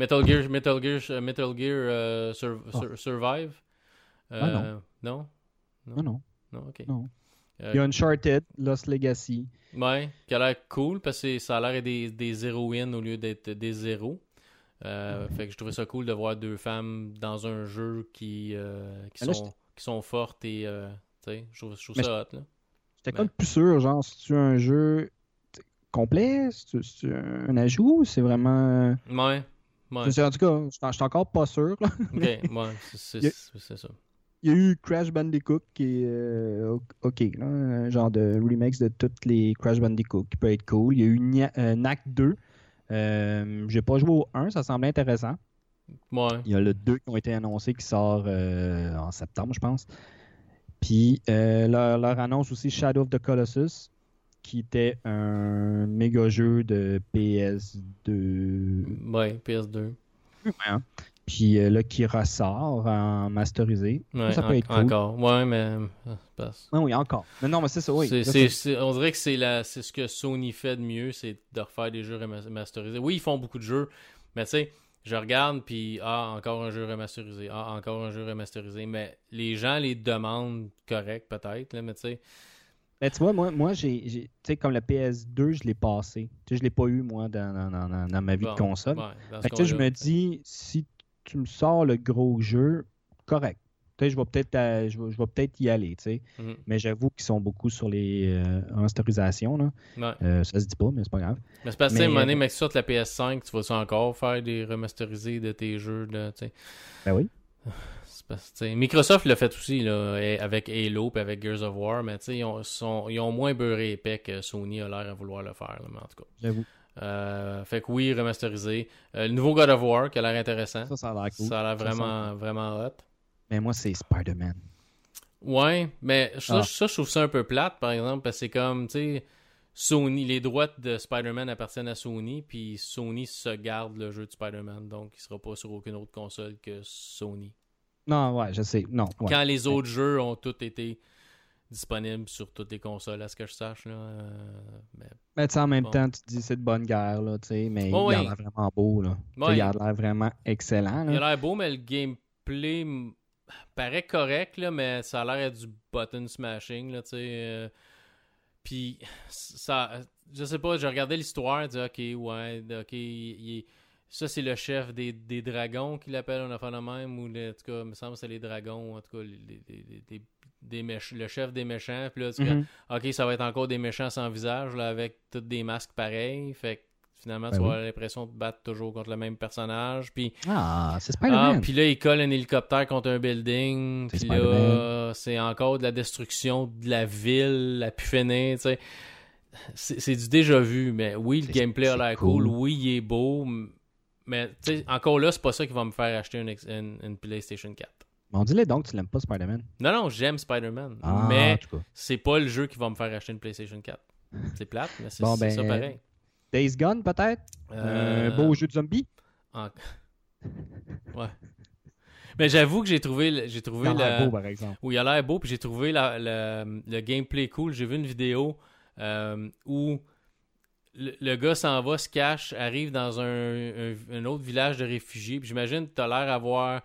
Metal Gear, Metal Gear, euh, Metal Gear euh, Sur- Oh. Sur- Survive? Ah, non. Euh, non? Non, non. Non, ok. Non. Euh, Il y a Uncharted, Lost Legacy. Ouais, qui a l'air cool parce que ça a l'air des, des héroïnes au lieu d'être des zéros. Euh, Fait que je trouvais ça cool de voir deux femmes dans un jeu qui, euh, qui, là, sont, qui sont fortes et. euh, tu sais, je trouve, je trouve ça hot. Là. J'étais comme plus sûr, genre, si tu un jeu complet, si tu un ajout, c'est vraiment. Ouais. Ouais. En tout cas, je suis encore pas sûr. là. Ok, ouais, c'est Il y a- c'est- c'est ça. Il y a eu Crash Bandicoot qui est euh, ok, là, un genre de remix de toutes les Crash Bandicoot qui peut être cool. Il y a eu Nia- euh, Knack 2. Euh, J'ai pas joué au 1, ça semblait intéressant. Ouais. Il y a le 2 qui ont été annoncés qui sort euh, en septembre, je pense. Puis leur, leur annonce aussi Shadow of the Colossus, qui était un méga jeu de PS2. Ouais, PS2. hein. Puis euh, là, qui ressort en masterisé. Ouais, ça peut en- être cool. encore. Ouais, mais. euh, Ah oui, encore. Mais non, mais c'est ça, oui. Là, on dirait que c'est la- c'est ce que Sony fait de mieux, c'est de refaire des jeux remasterisés. Oui, ils font beaucoup de jeux, mais tu sais, je regarde, puis ah, encore un jeu remasterisé, ah, encore un jeu remasterisé. Mais les gens les demandent correct, peut-être, là, mais tu sais. Ben, tu vois, moi, moi j'ai, tu sais, comme le PS2, je l'ai passé. Tu sais, je l'ai pas eu, moi, dans, dans- dans- ma vie bon, de console. ouais, Fait que, tu sais, je me dis, si tu me sors le gros jeu, correct. Tu sais, je vais peut-être euh, je vais, je vais peut-être y aller, tu sais. Mhm. Mais j'avoue qu'ils sont beaucoup sur les euh, remasterisations, là. Ouais. Euh, ça se dit pas, mais c'est pas grave. Mais c'est parce que, donné, euh, mec, sur la PS5, tu vas encore faire des remasterisés de tes jeux, là, tu sais? Ben oui. Parce Microsoft l'a fait aussi là, avec Halo et avec Gears of War, mais ils ont, sont- ils ont moins beurré épais que Sony a l'air à vouloir le faire, là, mais en tout cas. J'avoue. Euh, fait que oui, remasterisé. Euh, le nouveau God of War qui a l'air intéressant. Ça, ça a l'air cool. Ça a l'air Ça, vraiment, vraiment hot. Mais moi, c'est Spider-Man. Ouais, mais ça, Ah. ça, je trouve ça un peu plate, par exemple, parce que c'est comme, tu sais, Sony, les droits de Spider-Man appartiennent à Sony, puis Sony se garde le jeu de Spider-Man, donc il sera pas sur aucune autre console que Sony. Non, ouais, je sais. Non. ouais. Quand les autres jeux ont tous été disponibles sur toutes les consoles, à ce que je sache, là. euh, mais- Mais tu sais, en même Bon. temps, tu te dis c'est de bonne guerre, là, tu sais. Mais Oh, il a l'air vraiment beau, là. Il a l'air vraiment excellent, Il là. a l'air beau, mais le gameplay paraît correct, là, mais ça a l'air du button smashing, là, tu sais. euh, Puis, ça, je sais pas, j'ai regardé l'histoire, dit, ok, ouais, ok, il est- ça c'est le chef des, des dragons qu'il appelle, on a fait le même, ou le- en tout cas, il me semble que c'est les dragons, en tout cas, les, les- les- des le chef des méchants, puis là, tu fais, ok, ça va être encore des méchants sans visage, là, avec tous des masques pareils, fait que finalement, Ben tu vas oui. avoir l'impression de battre toujours contre le même personnage, puis Ah, c'est ah, Spider-Man. puis là, il colle un hélicoptère contre un building. Puis là, c'est encore de la destruction de la ville, la pu finir, tu sais. C'est du déjà vu, mais oui, le gameplay a l'air cool. cool. Oui, il est beau. Mais, tu sais, encore là, c'est pas ça qui va me faire acheter une, une- une PlayStation 4. Bon, dis-le donc, tu l'aimes pas, Spider-Man. Non, non, j'aime Spider-Man. Ah, mais c'est pas le jeu qui va me faire acheter une PlayStation 4. C'est plate, mais c'est Bon, ben, ça pareil. Days Gone, peut-être? Euh, Un beau jeu de zombie? en- Ouais. Mais j'avoue que j'ai trouvé, j'ai trouvé Il a l'air la- beau, par exemple. Oui, il a l'air beau, puis j'ai trouvé la- la- le gameplay cool. J'ai vu une vidéo euh, où le, le gars s'en va, se cache, arrive dans un, un- un autre village de réfugiés. Puis j'imagine que tu as l'air d'avoir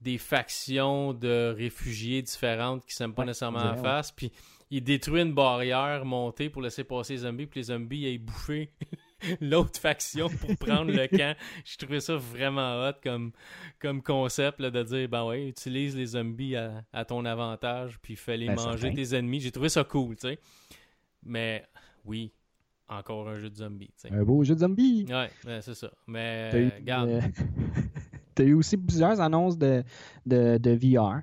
des factions de réfugiés différentes qui s'aiment pas Ouais, nécessairement en face. Puis il détruit une barrière montée pour laisser passer les zombies, puis les zombies aillent bouffer l'autre faction pour prendre le camp. J'ai trouvé ça vraiment hot comme, comme concept là, de dire ben ouais, utilise les zombies à, à ton avantage, puis fais-les Ben, manger certain. tes ennemis. J'ai trouvé ça cool, tu sais. Mais oui, encore un jeu de zombies, tu. Un beau jeu de zombie. Ouais, ouais, c'est ça. Mais T'as eu, regarde, euh, t'as eu aussi plusieurs annonces de, de, de VR.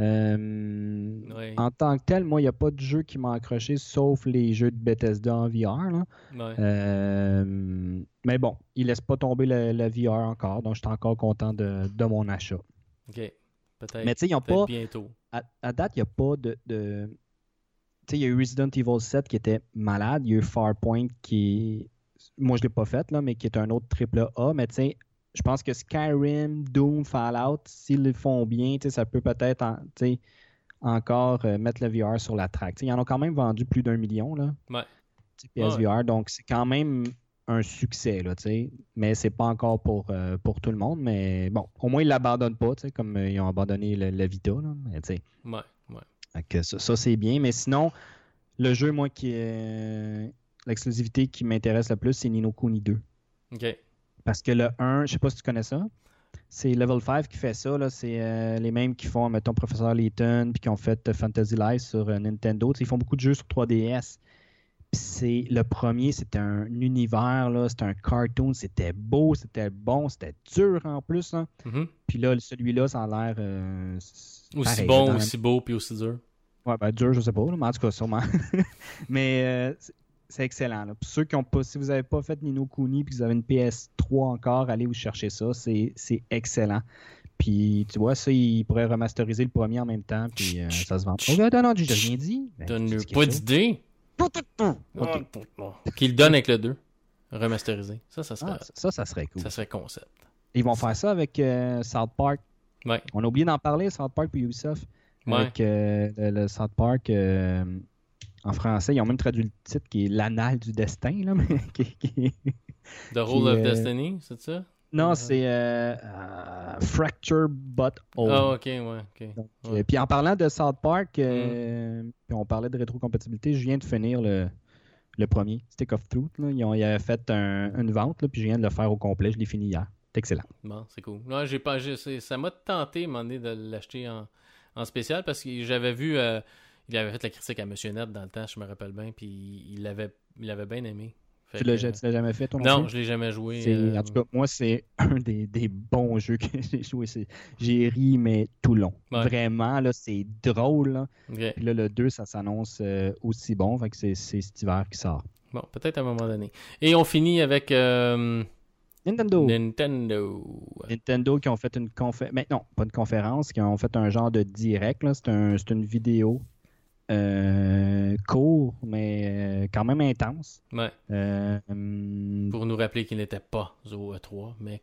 Euh, Ouais. En tant que tel, moi, il n'y a pas de jeu qui m'a accroché sauf les jeux de Bethesda en VR. là. ouais. Euh, mais bon, ils ne laissent pas tomber le, le VR encore, donc je suis encore content de, de mon achat. ok. Peut-être Mais tu sais, ils n'ont pas. bientôt. À, à date, il n'y a pas de. de- Tu il y a eu Resident Evil 7 qui était malade. Il y a eu Farpoint qui. Moi, je ne l'ai pas fait, là, mais qui est un autre triple A. Mais tu sais, je pense que Skyrim, Doom, Fallout, s'ils le font bien, ça peut peut-être en- encore euh, mettre le VR sur la track. Ils en ont quand même vendu plus d'un million, là. Ouais. PSVR. Donc, c'est quand même un succès, là, tu sais. Mais c'est pas encore pour, euh, pour tout le monde. Mais bon, au moins, ils l'abandonnent pas, comme euh, ils ont abandonné le, le Vita, là. Mais. Ouais, que ça, ça, c'est bien. Mais sinon, le jeu, moi, qui est. L'exclusivité qui m'intéresse le plus, c'est Nino Kuni 2. Ok. Parce que le 1, je sais pas si tu connais ça. C'est Level 5 qui fait ça. là. C'est euh, les mêmes qui font, mettons, Professeur Layton, puis qui ont fait euh, Fantasy Life sur euh, Nintendo. Ils font beaucoup de jeux sur 3DS. Puis c'est le premier, c'était un univers, là, c'était un cartoon, c'était beau, c'était bon, c'était dur en plus. Là. Mhm. Puis là, celui-là, ça a l'air. euh, Aussi pareil, bon, aussi beau, puis aussi dur. Ouais, ben dur, je sais pas, là, mais en tout cas, sûrement. mais euh, c'est- excellent. Là. Pour ceux qui ont pas, si vous n'avez pas fait Nino Kuni puis que vous avez une PS3 encore, allez vous chercher ça. C'est c'est excellent. Puis tu vois, ça, il pourrait remasteriser le premier en même temps, puis euh, ça se vend. Oh, non, non, j'ai rien dit. Ben, Donne tu lui dis quelque pas d'idée. Qu'il le donne avec le 2. Remasterisé. Ça, ça serait, Ah, ça, ça serait cool. ça serait concept. Ils vont faire ça avec euh, South Park. Ouais. On a oublié d'en parler, South Park et Ubisoft. Avec euh, le, le South Park euh, en français, ils ont même traduit le titre qui est l'anal du destin. Là, mais qui- qui- The Qui, of euh, Destiny, c'est ça? Non, c'est euh, euh, Fracture But Whole. Ah, ok, ouais, ok. Donc, Ouais. euh, puis en parlant de South Park, euh, puis on parlait de rétrocompatibilité, je viens de finir le, le premier, Stick of Truth. Là. Ils, ont, ils avaient fait un- une vente, là, puis je viens de le faire au complet. Je l'ai fini hier. C'est excellent. Bon, c'est cool. Non, j'ai pas, ça m'a tenté à un moment donné de l'acheter en, en spécial parce que j'avais vu, euh, il avait fait la critique à Monsieur Net dans le temps, je me rappelle bien, puis il l'avait, il l'avait bien aimé. Fait Tu l'as que- jamais fait, toi? Non, je l'ai jamais joué. Euh, En tout cas, moi, c'est un des, des bons jeux que j'ai joué. J'ai ri, mais tout long. Ouais. Vraiment, là, c'est drôle. là. Puis là, le 2, ça s'annonce euh, aussi bon. Fait que c'est c'est cet hiver qui sort. Bon, peut-être à un moment donné. Et on finit avec euh, Nintendo. Nintendo. Nintendo qui ont fait une conférence. Mais non, pas une conférence, qui ont fait un genre de direct. C'est un- une vidéo euh, court, mais euh, quand même intense. Ouais, Euh, pour nous rappeler qu'il n'était pas au E3, mais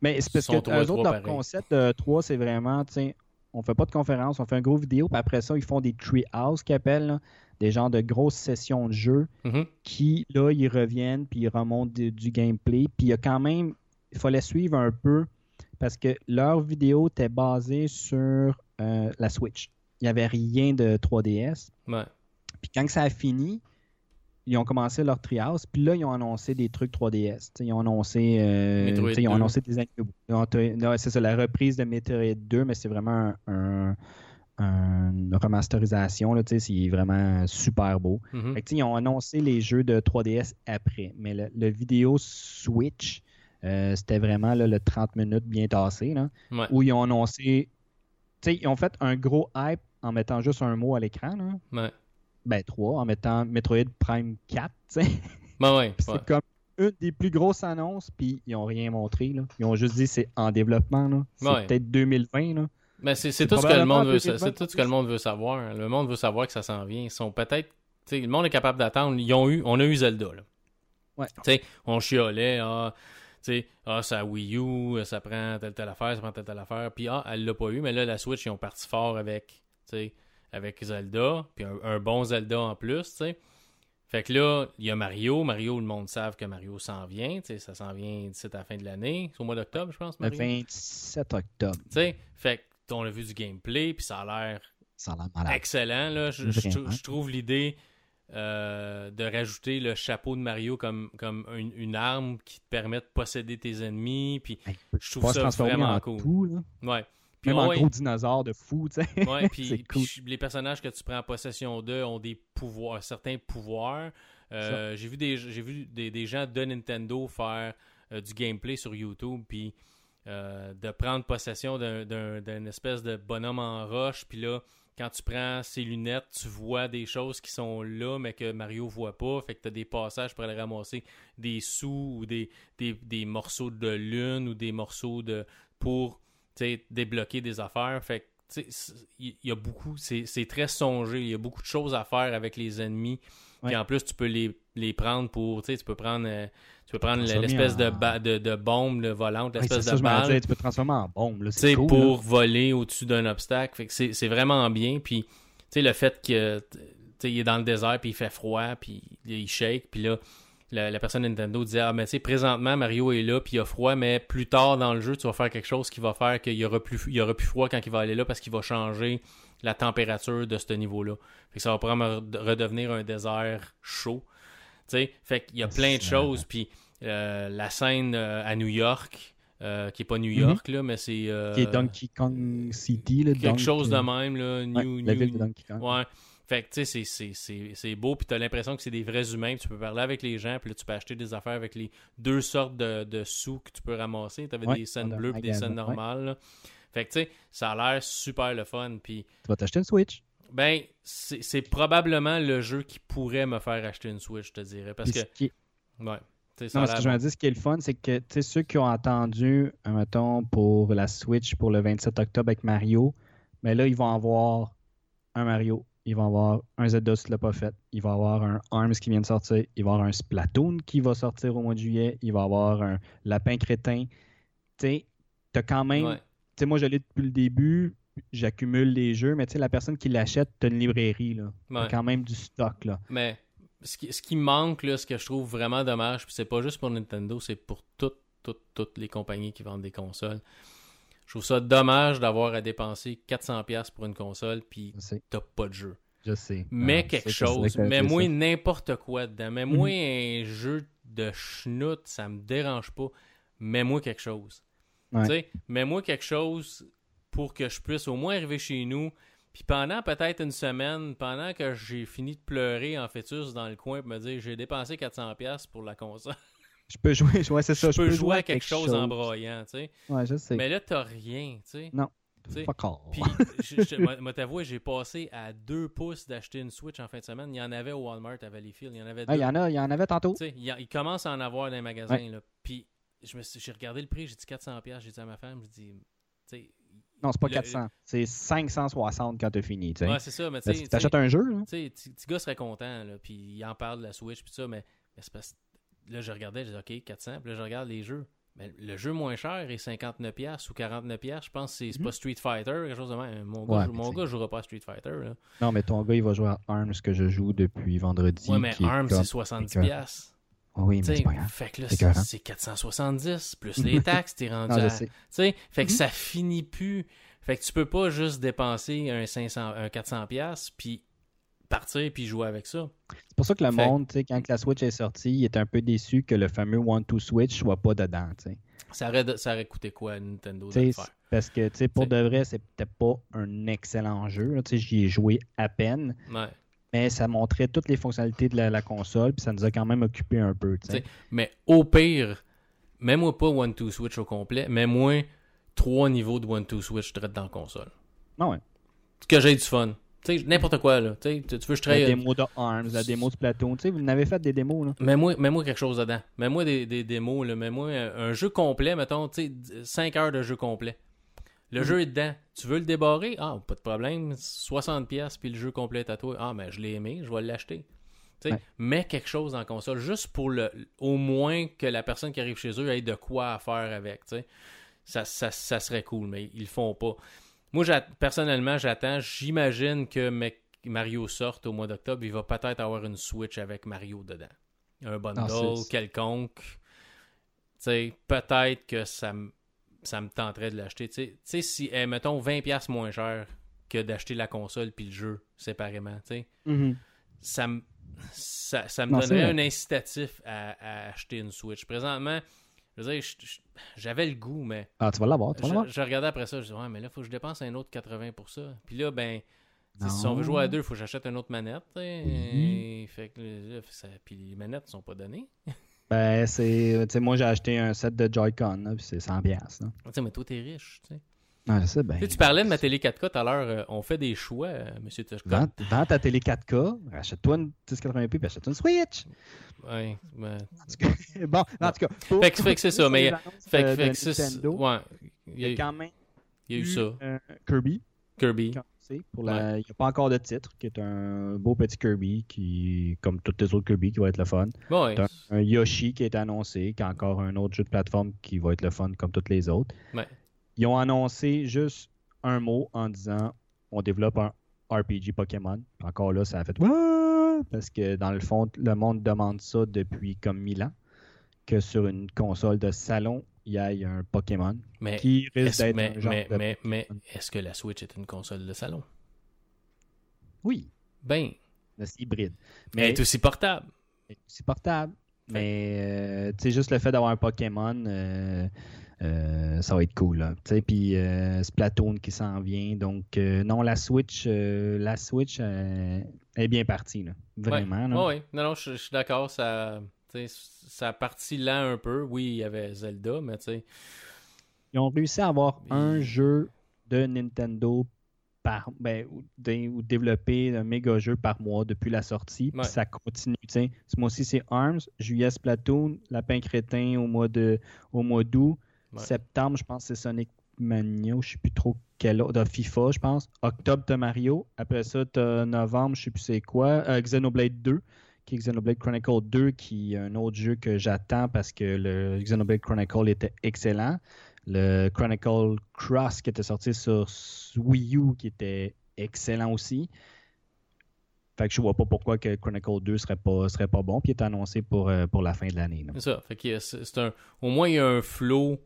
Mais c'est parce que eux autres, leur concept de 3, c'est vraiment, sais, on fait pas de conférence, on fait un gros vidéo, puis après ça, ils font des treehouse qu'ils appellent, là, des genres de grosses sessions de jeu mhm, qui, là, ils reviennent, puis ils remontent du, du gameplay. Puis il y a quand même, il fallait suivre un peu, parce que leur vidéo était basée sur euh, la Switch. Il n'y avait rien de 3DS. ouais, Puis quand ça a fini, ils ont commencé leur treehouse, puis là, ils ont annoncé des trucs 3DS. T'sais, ils ont annoncé, euh, ils ont 2. annoncé des C'est ça, la reprise de Metroid 2, mais c'est vraiment un, un- une remasterisation. Là, c'est vraiment super beau. mhm. Fait que, t'sais, ils ont annoncé les jeux de 3DS après, mais le, le vidéo Switch, euh, c'était vraiment là, le 30 minutes bien tassé, là, Ouais. où ils ont annoncé. Ils ont fait un gros hype en mettant juste un mot à l'écran. Ouais. Ben, 3, en mettant Metroid Prime 4. t'sais. Ben ouais. C'est comme une des plus grosses annonces, puis ils n'ont rien montré. Là. Ils ont juste dit c'est en développement. là. C'est peut-être 2020. Là. Ben, c'est tout ce que le monde veut, 2020 c'est tout ce que le monde veut savoir. Le monde veut savoir que ça s'en vient. Ils sont peut-être, tu sais, le monde est capable d'attendre. Ils ont eu, on a eu Zelda là. Ouais. Tu sais, on chiolait, ah, tu sais, ah, ça Wii U, ça prend telle telle affaire, ça prend telle telle affaire. Puis ah, elle l'a pas eu, mais là la Switch ils ont parti fort avec, tu sais, avec Zelda, puis un, un bon Zelda en plus, tu sais. Fait que là, il y a Mario. Mario, le monde savent que Mario s'en vient. tu sais, Ça s'en vient d'ici à la fin de l'année. C'est au mois d'octobre, je pense, Le Mario. 27 octobre. Tu sais, fait que on a vu du gameplay, puis ça a l'air excellent. Là. Je, trouve l'idée euh, de rajouter le chapeau de Mario comme, comme une, une arme qui te permet de posséder tes ennemis. Puis, Hey, je trouve ça vraiment en cool. tout, ouais. Puis, Même en ouais, gros dinosaure de fou. tu sais. ouais, puis, c'est puis cool. je- les personnages que tu prends en possession d'eux ont des pouvoirs, certains pouvoirs. Euh, j'ai vu, des, j'ai vu des, des gens de Nintendo faire euh, du gameplay sur YouTube, puis euh, de prendre possession d'un, espèce de bonhomme en roche, puis là, quand tu prends ses lunettes, tu vois des choses qui sont là, mais que Mario voit pas. Fait que tu as des passages pour aller ramasser des sous ou des, des, des morceaux de lune ou des morceaux de pour débloquer des affaires. Fait que il y, a beaucoup, c'est très songé. Il y a beaucoup de choses à faire avec les ennemis. Puis Ouais. en plus, tu peux les, les prendre pour. Tu sais, tu peux prendre, euh, tu peux prendre l'espèce de, en- ba- de, de bombe le volante, l'espèce de balle tu peux te transformer en bombe. Là, tu sais, c'est cool, pour là. voler au-dessus d'un obstacle. Fait que c'est vraiment bien. Puis, tu sais, le fait que, tu sais, il est dans le désert, puis il fait froid, puis il shake, puis là, la, la personne de Nintendo disait, ah, mais tu sais, présentement, Mario est là, puis il a froid, mais plus tard dans le jeu, tu vas faire quelque chose qui va faire qu'il y aura plus, il y aura plus froid quand il va aller là, parce qu'il va changer la température de ce niveau-là. Fait que ça va probablement redevenir un désert chaud. Tu sais, fait qu'il y a plein de choses, puis euh, la scène euh, à New York, euh, qui est pas New York, là, mais c'est... Qui est Donkey Kong City. Là, quelque chose de même, là. Ouais, New, la New- ville de Donkey Kong. Ouais. Fait que, tu sais, c'est- beau, puis t'as l'impression que c'est des vrais humains, puis tu peux parler avec les gens, puis là, tu peux acheter des affaires avec les deux sortes de, de sous que tu peux ramasser. T'avais Ouais, des scènes bleues puis des scènes ouais. normales. là. Fait que, tu sais, ça a l'air super le fun, puis Tu vas t'acheter une Switch. Ben, c'est probablement le jeu qui pourrait me faire acheter une Switch, je te dirais, parce que, qui ouais, ça Non, ce que je veux bon. dire, ce qui est le fun, c'est que tu sais, ceux qui ont attendu, euh, mettons, pour la Switch pour le 27 octobre avec Mario, mais là, ils vont avoir un Mario, ils vont avoir un Zelda si tu l'as pas fait, ils vont avoir un ARMS qui vient de sortir, ils vont avoir un Splatoon qui va sortir au mois de juillet, il va avoir un Lapin Crétin. Tu sais, t'as quand même. Ouais. Tu sais, moi, je l'ai depuis le début, j'accumule les jeux, mais tu sais, la personne qui l'achète, t'as une librairie, là. Ouais. quand même du stock, là. Mais ce qui, ce qui manque, là, ce que je trouve vraiment dommage, puis c'est pas juste pour Nintendo, c'est pour toutes, toutes, toutes les compagnies qui vendent des consoles. Je trouve ça dommage d'avoir à dépenser 400$ pour une console, puis t'as pas de jeu. je sais. Mets quelque chose, que mets-moi. Mhm. n'importe quoi dedans. Mets-moi un jeu de schnout, ça me dérange pas. Mets-moi quelque chose. Ouais. Tu sais, mets-moi quelque chose pour que je puisse au moins arriver chez nous. Puis pendant peut-être une semaine, pendant que j'ai fini de pleurer en fœtus dans le coin pour me dire j'ai dépensé 400$ pour la console, Je peux jouer, ouais, c'est ça. je peux jouer à quelque chose en broyant, tu sais. Ouais, je sais. Mais là, t'as rien, tu sais. Non. Tu sais, Fuck all. Puis, je, je, moi- t'avouer, j'ai passé à deux pouces d'acheter une Switch en fin de semaine. Il y en avait au Walmart à Valleyfield. Il y en avait Ah, deux. il y en a, il y en avait tantôt. Tu sais, il, il commence à en avoir dans les magasins. Là. Puis, je me suis- j'ai regardé le prix, j'ai dit 400$. J'ai dit à ma femme, j'ai dit, tu sais. Non, c'est pas le- 400. C'est 560 quand t'as fini. Ouais, c'est ça, mais tu si t'achètes un jeu, là. tu sais, petit gars serait content, là, puis il en parle de la Switch, puis ça, mais, mais c'est parce là, je regardais, j'ai dit, OK, 400, puis là, je regarde les jeux. Mais le jeu moins cher est 59$ ou 49$. Je pense que c'est c'est pas Street Fighter, quelque chose de même. Mon gars. Ouais, joue- mon gars jouera pas à Street Fighter. Là. Non, mais ton gars, il va jouer à ARMS que je joue depuis vendredi. Ouais, mais qui est ARM, comme- c'est 70$. Oui, mais c'est pas grave. fait que là, C'est c'est écœurant. c'est 470, plus les taxes, t'es rendu Non, à... fait que Mhm. ça finit plus. Fait que tu peux pas juste dépenser un 500, un 400 pièces puis partir puis jouer avec ça. C'est pour ça que le Fait- monde, tu sais, quand la Switch est sortie, il est un peu déçu que le fameux One-Two Switch soit pas dedans, tu sais. Ça aurait, ça aurait coûté quoi à Nintendo de le faire? Parce que, tu sais, pour de vrai, c'est peut-être pas un excellent jeu. là. Tu sais, j'y ai joué à peine, Ouais. Mais ça montrait toutes les fonctionnalités de la, la console, puis ça nous a quand même occupé un peu. T'sais, Mais au pire, mets-moi pas One Two Switch au complet, mets-moi trois niveaux de One Two Switch direct dans la console. Ah ouais. Que j'ai du fun. Tu sais, n'importe quoi, là. Tu veux que je La travaille... démo de ARMS, la démo de Splatoon, tu sais, vous n'avez fait des démos, là. Mets-moi mets-moi quelque chose dedans. Mets-moi des, des démos, là. mets-moi un, un jeu complet, mettons, tu sais, 5 heures de jeu complet. Le Mhm. jeu est dedans. Tu veux le débarrer? Ah, pas de problème. 60$ pièces puis le jeu complet est à toi. Ah, mais je l'ai aimé, je vais l'acheter. Tu sais, Ouais. Mets quelque chose la console, juste pour le au moins que la personne qui arrive chez eux ait de quoi à faire avec. tu sais. Ça, ça, ça serait cool, mais ils le font pas. Moi, personnellement, j'attends. J'imagine que Mario sorte au mois d'octobre. Il va peut-être avoir une Switch avec Mario dedans. Un bundle Ah, c'est- quelconque. Tu sais, peut-être que ça me ça me tenterait de l'acheter. Tu sais- si, eh, mettons, 20$ moins cher que d'acheter la console puis le jeu séparément, tu sais, ça me, ça, ça me Non, donnerait un incitatif à, à acheter une Switch. Présentement, je veux dire, j'avais le goût, mais Ah, tu vas l'avoir, tu vas l'avoir. je, je regardais après ça, je disais, ouais, mais là, il faut que je dépense un autre 80 pour ça. Puis là, ben, si on veut jouer à deux, il faut que j'achète une autre manette. Fait que là, ça- puis les manettes sont pas données. Ben, c'est. Tu sais, moi, j'ai acheté un set de Joy-Con, puis c'est 100$. piastres, là. Tu sais, mais toi, t'es riche. Tu sais. Ah, je sais, ben. Tu sais, tu parlais de ma télé 4K tout à l'heure. euh, on fait des choix, euh, monsieur Tushka. Vends, vends ta télé 4K, achète-toi une 1080p, puis achète une Switch. Ouais, ben, En tout cas, bon, en tout cas. pour- Fait que- que c'est ça, mais- fait, que- fait que c'est- ouais, il y a, eu- quand même il y a eu eu, ça. euh, Kirby. Kirby. Annoncé Pour la... Il n'y a pas encore de titre, qui est un beau petit Kirby, qui, comme tous les autres Kirby, qui va être le fun. Ouais. T'as un Yoshi qui est annoncé, qui est encore un autre jeu de plateforme qui va être le fun comme tous les autres. Ouais. Ils ont annoncé juste un mot en disant on développe un RPG Pokémon. Encore là, ça a fait parce que dans le fond, le monde demande ça depuis comme 1000 ans. Que sur une console de salon, il y ait un Pokémon Mais, qui risque d'être mais, un genre mais, de mais, mais Pokémon. est-ce que la Switch est une console de salon? Oui, Ben, c'est hybride. elle Mais est aussi portable. c'est portable. Mais euh, tu sais, juste le fait d'avoir un Pokémon, euh, euh, ça va être cool. Tu sais, Puis euh, Splatoon qui s'en vient. Donc, non, la Switch, la Switch est bien partie. Là. Vraiment. là. Ouais, ouais. Non, non, je je suis d'accord. Ça, ça a parti lent un peu. Oui, il y avait Zelda, mais tu sais. Ils ont réussi à avoir Mais- un jeu de Nintendo par ben, ou, dé- ou développer un méga jeu par mois depuis la sortie. Ouais. ça continue. Ce mois-ci, c'est ARMS, juillet Splatoon, Lapin Crétin au mois de au mois d'août. Ouais. Septembre, je pense c'est Sonic Mania, je sais plus trop quel autre. de FIFA, je pense. Octobre, t'as Mario. Après ça, t'as novembre, je sais plus c'est quoi. Euh, Xenoblade 2, qui est Xenoblade Chronicle 2, qui est un autre jeu que j'attends parce que le Xenoblade Chronicle était excellent. Le Chronicle Cross qui était sorti sur Wii U, qui était excellent aussi. Fait que je vois pas pourquoi que Chronicle 2 serait pas, serait pas bon, puis il est annoncé pour, euh, pour la fin de l'année. C'est ça. Fait que c'est c'est un. Au moins, il y a un flow,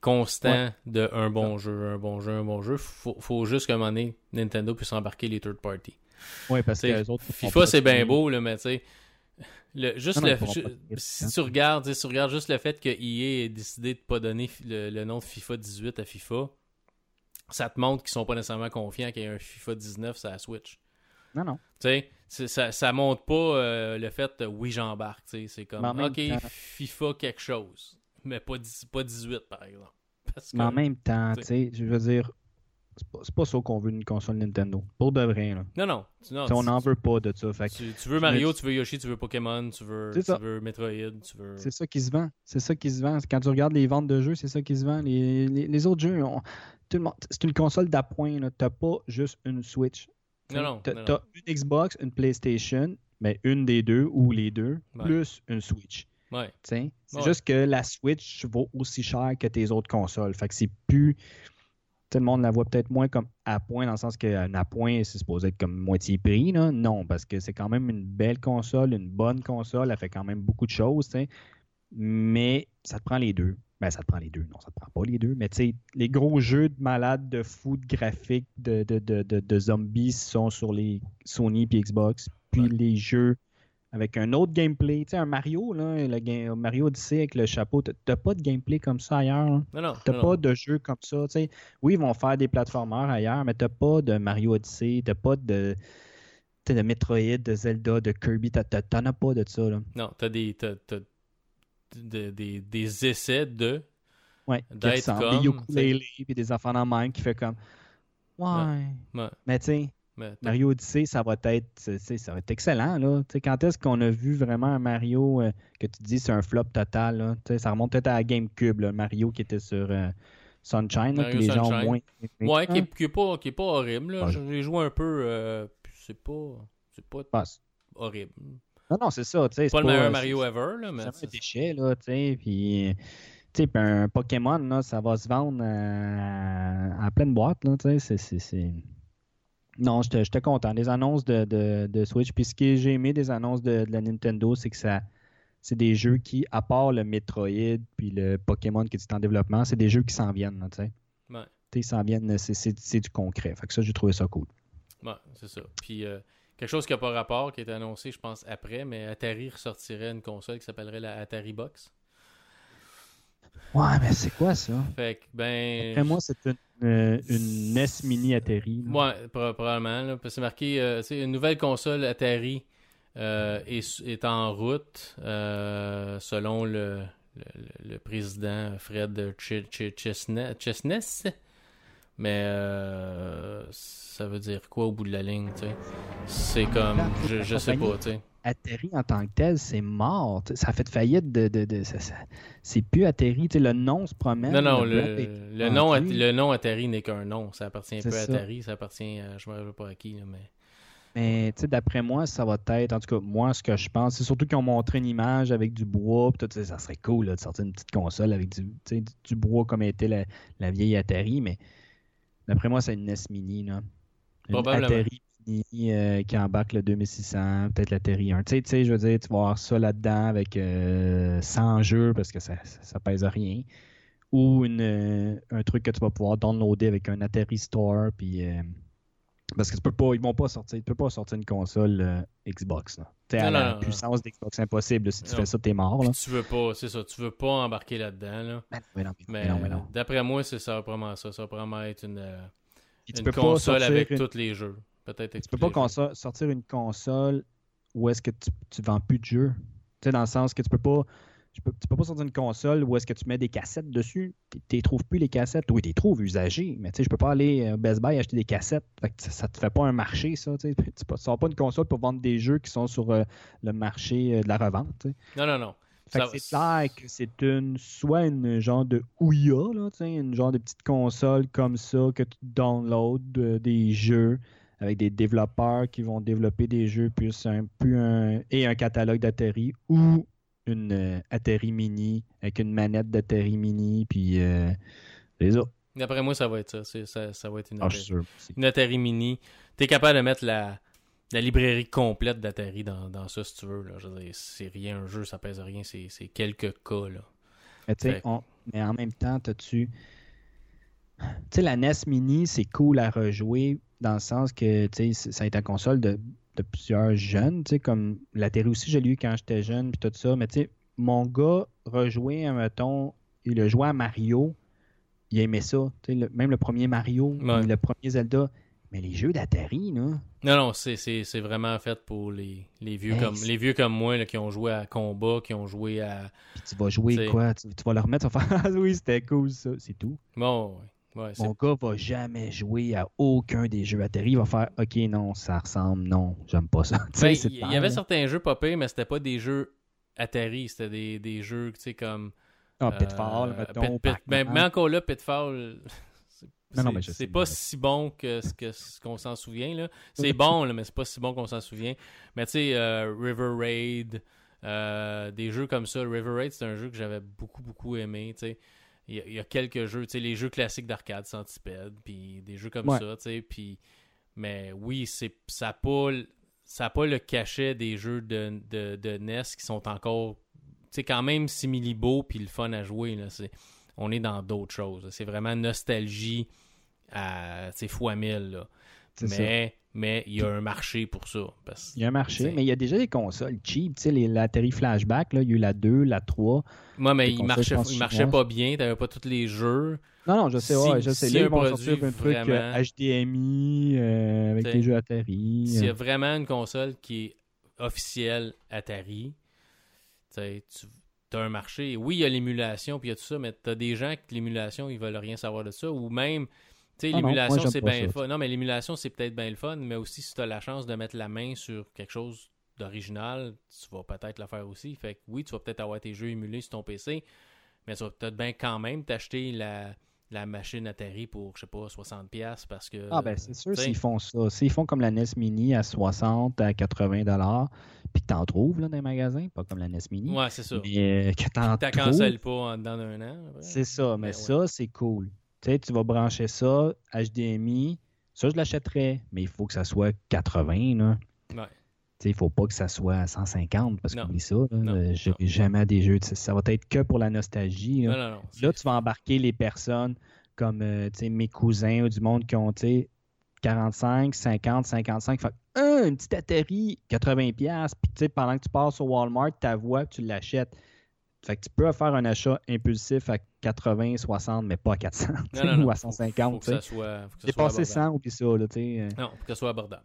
constant Ouais. de un bon jeu, un bon jeu, un bon jeu. Faut, faut juste qu'à un moment donné, Nintendo puisse embarquer les third party. Ouais, parce que les autres FIFA, c'est bien beau, là, mais tu sais. Le, juste Non, le, ju- si tu regardes, si tu regardes juste le fait que EA ait décidé de pas donner le, le nom de FIFA 18 à FIFA, ça te montre qu'ils sont pas nécessairement confiants qu'il y ait un FIFA 19 sur la Switch. Non, non. Tu sais, ça, ça montre pas euh, le fait euh, oui j'embarque, c'est comme ok temps- FIFA quelque chose, mais pas, 10 pas 18 par exemple. Parce que, Mais en même temps, tu sais, je veux dire, c'est pas, pas ça qu'on veut d'une console Nintendo. Pour de vrai, là. Non, non, on n'en veut pas de ça. Fait tu, tu veux Mario, tu veux Yoshi, tu veux Pokémon, tu veux, tu veux Metroid, tu veux. c'est ça qui se vend. C'est ça qui se vend. Quand tu regardes les ventes de jeux, c'est ça qui se vend. Les, les- les autres jeux, on- tout le monde- c'est une console d'appoint. T'as pas juste une Switch. Non, non, T'as t'as une Xbox, une PlayStation, mais une des deux ou les deux, Ouais. plus une Switch. Ouais. C'est Ouais. juste que la Switch vaut aussi cher que tes autres consoles. Fait que c'est plus. Le monde la voit peut-être moins comme à point, dans le sens qu'un appoint, c'est supposé être comme moitié prix. Là. Non, parce que c'est quand même une belle console, une bonne console. Elle fait quand même beaucoup de choses. t'sais. Mais ça te prend les deux. Ben, ça te prend les deux. Non, ça te prend pas les deux. Mais tu sais, les gros jeux de malades, de fou, de graphiques, de, de, de, de, zombies sont sur les Sony et Xbox. Puis Ouais. les jeux avec un autre gameplay. Tu sais, un Mario, là, le Mario Odyssey avec le chapeau, t'as- pas de gameplay comme ça ailleurs. hein. Non, non. T'as non, pas de jeu comme ça. tu sais. Oui, ils vont faire des plateformeurs ailleurs, mais t'as pas de Mario Odyssey, t'as pas de, de Metroid, de Zelda, de Kirby, t'en as pas de ça. Là. Non, t'as des, t'as, t'as de- des, des essais de. Ouais, D'être comme, Des ukulélés puis des enfants dans le même qui fait comme. Ouais. Ouais. Mais tu sais, Mais Mario Odyssey, ça va être, ça va être excellent. Là. Quand est-ce qu'on a vu vraiment un Mario euh, que tu dis c'est un flop total? Là? Ça remonte peut-être à GameCube, là, le Mario qui était sur euh, Sunshine, Mario que les gens ont moins. Ouais, qui Hein? est, qui est pas, qui est pas horrible. Ouais. J'ai joué un peu. euh, c'est pas. C'est pas horrible. Non, non, c'est ça. C'est pas le c'est meilleur Mario ever, là, mais. C'est un déchet, là, puis... Puis un Pokémon, là, ça va se vendre à, à pleine boîte, là, c'est- Non, j'étais content. Les annonces de, de, de Switch, puis ce que j'ai aimé des annonces de, de la Nintendo, c'est que ça... C'est des jeux qui, à part le Metroid puis le Pokémon qui est en développement, c'est des jeux qui s'en viennent, tu sais. Ouais. Tu sais, ils s'en viennent, c'est- du concret. Fait que ça, j'ai trouvé ça cool. Ouais, c'est ça. Puis euh, quelque chose qui n'a pas rapport, qui a été annoncé, je pense, après, mais Atari ressortirait une console qui s'appellerait la Atari Box. Ouais, mais c'est quoi, ça? Fait que, ben. Après moi, c'est une, euh, une NES Mini Atari. là. Ouais, pro- probablement. C'est marqué, euh, une nouvelle console Atari euh, est, en route, selon le, président Fred Ch-. Mais euh, ça veut dire quoi au bout de la ligne, tu sais? C'est comme, je, je sais pas, tu sais. Atterri en tant que tel, c'est mort. Ça a fait faillite de. de, de- ça- ça- c'est plus Atterri. Le nom se promène. Non, non, le le, nom. At- le nom Atari n'est qu'un nom. Ça appartient peu à. Atari, ça appartient à, je me rappelle pas à qui, là, mais... Mais tu sais, d'après moi, ça va être. En tout cas, moi, ce que je pense, c'est surtout qu'ils ont montré une image avec du bois. Puis tout, ça serait cool là, de sortir une petite console avec du, du bois comme était la, la vieille Atari. Mais d'après moi, c'est une NES Mini. Là. Une. Atari Mini euh, qui embarque le 2600, peut-être l'Atari 1. Tu sais, tu sais, je veux dire, tu vas avoir ça là-dedans avec euh, 100 jeux parce que ça, ça, ça pèse rien. Ou une, euh, un truc que tu vas pouvoir downloader avec un Atari Store. Puis. Parce que tu peux pas, ils vont pas sortir, tu peux pas sortir une console euh, Xbox. Non, à non, la non, puissance d'Xbox, c'est impossible. Si tu Non. fais ça, t'es mort. Là. Tu veux pas, c'est ça, tu veux pas embarquer là-dedans, là. Mais, mais non, mais non, Mais, non, d'après moi, c'est ça, vraiment ça. Ça va vraiment être une, euh, tu une console avec une- tous les jeux. Peut-être Tu peux pas sortir une console où est-ce que tu, tu vends plus de jeux. Tu sais, dans le sens que tu peux pas. Tu peux, tu peux pas sortir une console où est-ce que tu mets des cassettes dessus. Tu ne trouves plus les cassettes. Oui, tu les trouves usagées, mais tu sais, je peux pas aller au Best Buy acheter des cassettes. Fait que ça, te fait pas un marché, ça. Tu ne sors pas une console pour vendre des jeux qui sont sur euh, le marché euh, de la revente. Non, non, non. Fait Ça- que c'est clair que c'est une soit une genre de Ouya, là, une genre de petite console comme ça que tu downloads euh, des jeux avec des développeurs qui vont développer des jeux plus un plus un et un catalogue d'Atari ou une euh, Atari Mini avec une manette d'Atari Mini puis euh, c'est ça. D'après moi, ça va être ça. Ça, ça va être une Ah, Atari, suis sûr. aussi. une Atari Mini. T'es capable de mettre la, la librairie complète d'Atari dans, dans ça, si tu veux. Là. Je c'est rien, un jeu, ça pèse rien. C'est c'est quelques cas, là. Mais, tu sais, Fait- on- mais en même temps, t'as-tu. Tu sais, la NES Mini, c'est cool à rejouer dans le sens que tu ça a été une console de, de plusieurs jeunes. Tu sais, comme la télé aussi, je l'ai eu quand j'étais jeune, puis tout ça. Mais tu sais, mon gars rejouait, mettons, il a joué à Mario, il aimait ça. Tu sais, le- même le premier Mario, Ouais. le premier Zelda. Mais les jeux d'Atari, là. Non, non, c'est- vraiment fait pour les, les, vieux Hey, comme, les vieux comme moi là, qui ont joué à combat, qui ont joué à. Puis tu vas jouer quoi? Tu, tu vas le remettre, tu vas faire Ah oui, c'était cool ça. C'est tout. Bon, ouais. Ouais Mon gars va jamais jouer à aucun des jeux Atari. Il va faire OK, non, ça ressemble, non, j'aime pas ça. Ben, il y, avait certains jeux pires, mais c'était pas des jeux Atari, c'était des, des jeux, tu sais, comme. Ah, euh, Pitfall, mettons. Pit- Pit- Pac-Man. ben, mais encore là, Pitfall. c'est- pas mais- si bon que ce qu'on s'en souvient. là. C'est bon, là, mais c'est pas si bon qu'on s'en souvient. Mais tu sais, euh, River Raid, euh, des jeux comme ça. River Raid, c'est un jeu que j'avais beaucoup, beaucoup aimé. tu sais. Il y, a- il y a quelques jeux, tu sais, les jeux classiques d'arcade, Centipede, puis des jeux comme Ouais. ça, tu sais. Puis, mais oui, c'est ça n'a pas, l- ça a pas le cachet des jeux de, de, de NES qui sont encore, tu sais, quand même simili-beaux puis le fun à jouer. Là, c'est, on est dans d'autres choses. C'est vraiment nostalgie à, tu sais, fois mille. Là. Ça. Mais il y a un marché pour ça. Parce... Il y a un marché, mais il y a déjà des consoles cheap. Tu sais, les- l'Atari Flashback, là, il y a eu la 2, la 3. Moi, mais Des il marchait, il marchait pas bien. T'avais pas tous les jeux. Non, non, je sais, Si- ouais, je sais. si Là, ils vont produit sortir un truc euh, HDMI euh, avec T'sais, les jeux Atari. S'il y a euh. vraiment une console qui est officielle Atari, tu sais, tu as un marché. Oui, il y a l'émulation, puis il y a tout ça, mais tu as des gens que l'émulation, ils veulent rien savoir de ça. Ou même, tu sais, Ah l'émulation, c'est bien le fun. Non, mais l'émulation, c'est peut-être bien le fun, mais aussi si tu as la chance de mettre la main sur quelque chose d'original, tu vas peut-être le faire aussi. Fait que oui, tu vas peut-être avoir tes jeux émulés sur ton PC, mais tu vas peut-être bien quand même t'acheter la, la machine Atari pour, je sais pas, 60$ parce que. Ah ben c'est sûr s'ils font ça. S'ils font comme la NES Mini à 60, à 80 dollars, puis que t'en trouves là, dans les magasins, pas comme la NES Mini, Ouais, c'est ça. mais euh, que t'en trouves, pas en dedans d'un an. c'est ça. Mais Ben ouais. ça, c'est cool. Tu sais, tu vas brancher ça, HDMI, ça je l'achèterais, mais il faut que ça soit 80 là. Ouais. Tu sais, il faut pas que ça soit à 150 parce Non. qu'oublie ça, euh, non. jamais des jeux. Ça va être que pour la nostalgie. là. Non, non, non. Là, tu vas embarquer les personnes comme euh, tu sais, mes cousins ou du monde qui ont tu sais, 45, 50, 55. Fait que, Ah, une petite Atari, 80$. Puis tu sais, pendant que tu passes au Walmart, ta voix, tu l'achètes. Fait que tu peux faire un achat impulsif à 80, 60, mais pas à 400 tu sais, Non, non, non. ou à Faut- 150. Faut que tu sais. ça soit. Faut que ça soit Dépasser abordable. 100, oublie ça. Là, euh, Non, faut que ça soit abordable.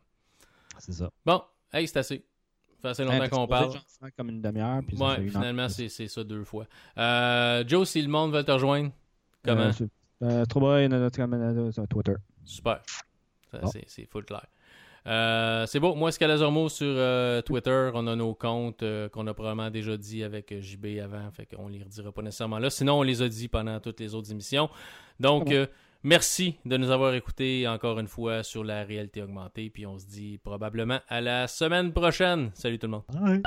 c'est ça. Bon, hey, c'est assez. Ça fait assez longtemps qu'on parle. comme une demi-heure. puis Ouais, une finalement, c'est c'est ça deux fois. Euh, Joe, si le monde veut te rejoindre, comment? Euh, euh, Trouboy, notre euh, sur Twitter. Super. Ça, Bon. c'est- C'est full clair. Euh, c'est beau. Moi, Scalazormo sur euh, Twitter. On a nos comptes euh, qu'on a probablement déjà dit avec JB avant. Fait qu'on les redira pas nécessairement là. Sinon, on les a dit pendant toutes les autres émissions. Donc, merci de nous avoir écoutés encore une fois sur la réalité augmentée. Puis on se dit probablement à la semaine prochaine. Salut tout le monde.